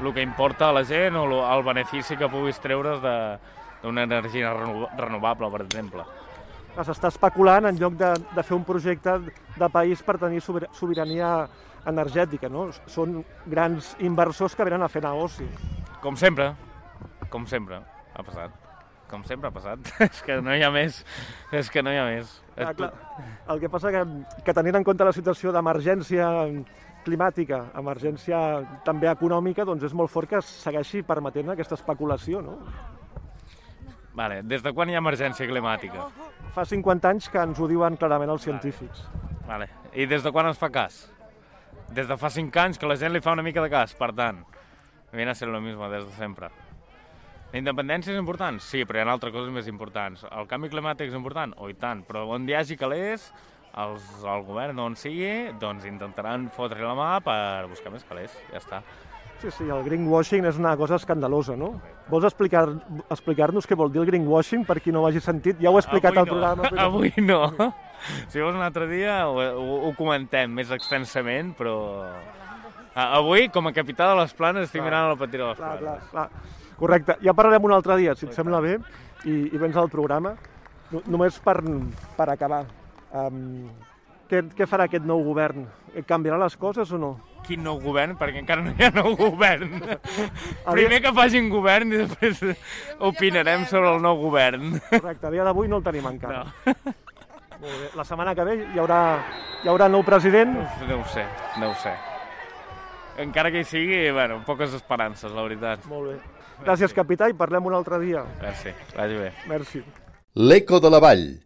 el que importa a la gent o lo- el benefici que puguis treure's de- d'una energia reno- renovable, per exemple. S'està especulant en lloc de, de fer un projecte de país per tenir sobirania energètica. No? Són grans inversors que venen a fer negoci. Com sempre, com sempre, ha passat. Com sempre ha passat. és que no hi ha més. És que no hi ha més. Clar, clar. El que passa que, que tenint en compte la situació d'emergència climàtica, emergència també econòmica, doncs és molt fort que segueixi permetent aquesta especulació. No? Vale, des de quan hi ha emergència climàtica? Fa 50 anys que ens ho diuen clarament els científics. Vale. I des de quan es fa cas? Des de fa 5 anys que la gent li fa una mica de cas, per tant, viene a ser lo mismo des de sempre. La independència és important? Sí, però hi ha altres coses més importants. El canvi climàtic és important? Oh, i tant, però on hi hagi calés, els, el govern on sigui, doncs intentaran fotre la mà per buscar més calés, ja està. Sí, sí, el greenwashing és una cosa escandalosa, no? Vols explicar- explicar-nos què vol dir el greenwashing per qui no ho hagi sentit? Ja ho he explicat Avui al programa. No. Avui no. Si vols un altre dia ho, ho, ho comentem més extensament, però... Avui, com a capità de les planes, estic Clar. mirant la petita de les Clar, planes. clar, clar. Correcte. Ja parlarem un altre dia, si et sembla bé, i, i vens al programa. No, només per, per acabar. Um, què, què farà aquest nou govern? Canviarà les coses o no? Quin nou govern? Perquè encara no hi ha nou govern. Primer que facin govern i després opinarem sobre el nou govern. Correcte, a dia d'avui no el tenim encara. No. Molt bé. La setmana que ve hi haurà, hi haurà nou president. No ho sé, no ho sé. Encara que hi sigui, bueno, poques esperances, la veritat. Molt bé. Gràcies, capità, i parlem un altre dia. Merci, vagi bé. Merci. L'Eco de la Vall.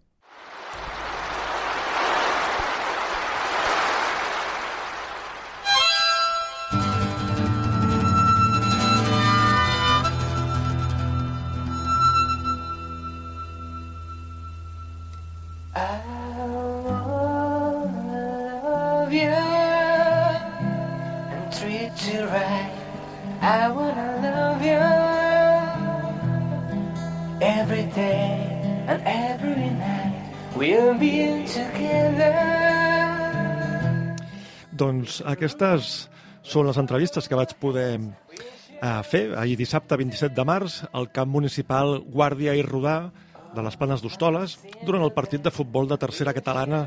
Aquestes són les entrevistes que vaig poder eh, fer ahir dissabte 27 de març al camp municipal Guàrdia i Rodà de les Planes d'Hostoles durant el partit de futbol de tercera catalana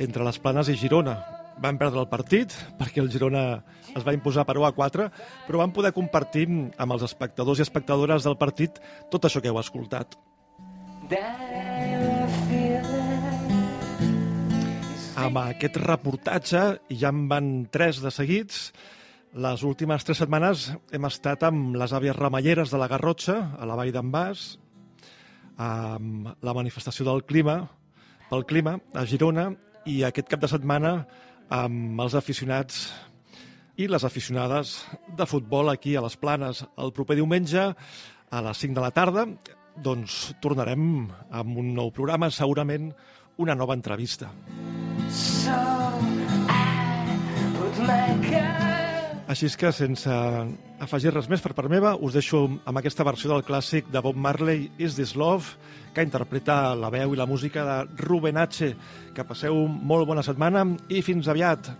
entre les Planes i Girona. Van perdre el partit perquè el Girona es va imposar per 1 a 4, però van poder compartir amb els espectadors i espectadores del partit tot això que heu escoltat. That amb aquest reportatge, i ja en van tres de seguits, Les últimes tres setmanes hem estat amb les àvies remelleres de la Garrotxa, a la Vall d'en Bas, amb la manifestació del clima, pel clima, a Girona, i aquest cap de setmana amb els aficionats i les aficionades de futbol aquí a les Planes. El proper diumenge, a les 5 de la tarda, doncs tornarem amb un nou programa, segurament una nova entrevista. So Així és que, sense afegir res més per part meva, us deixo amb aquesta versió del clàssic de Bob Marley, Is This Love, que interpreta la veu i la música de Ruben H. Que passeu molt bona setmana i fins aviat.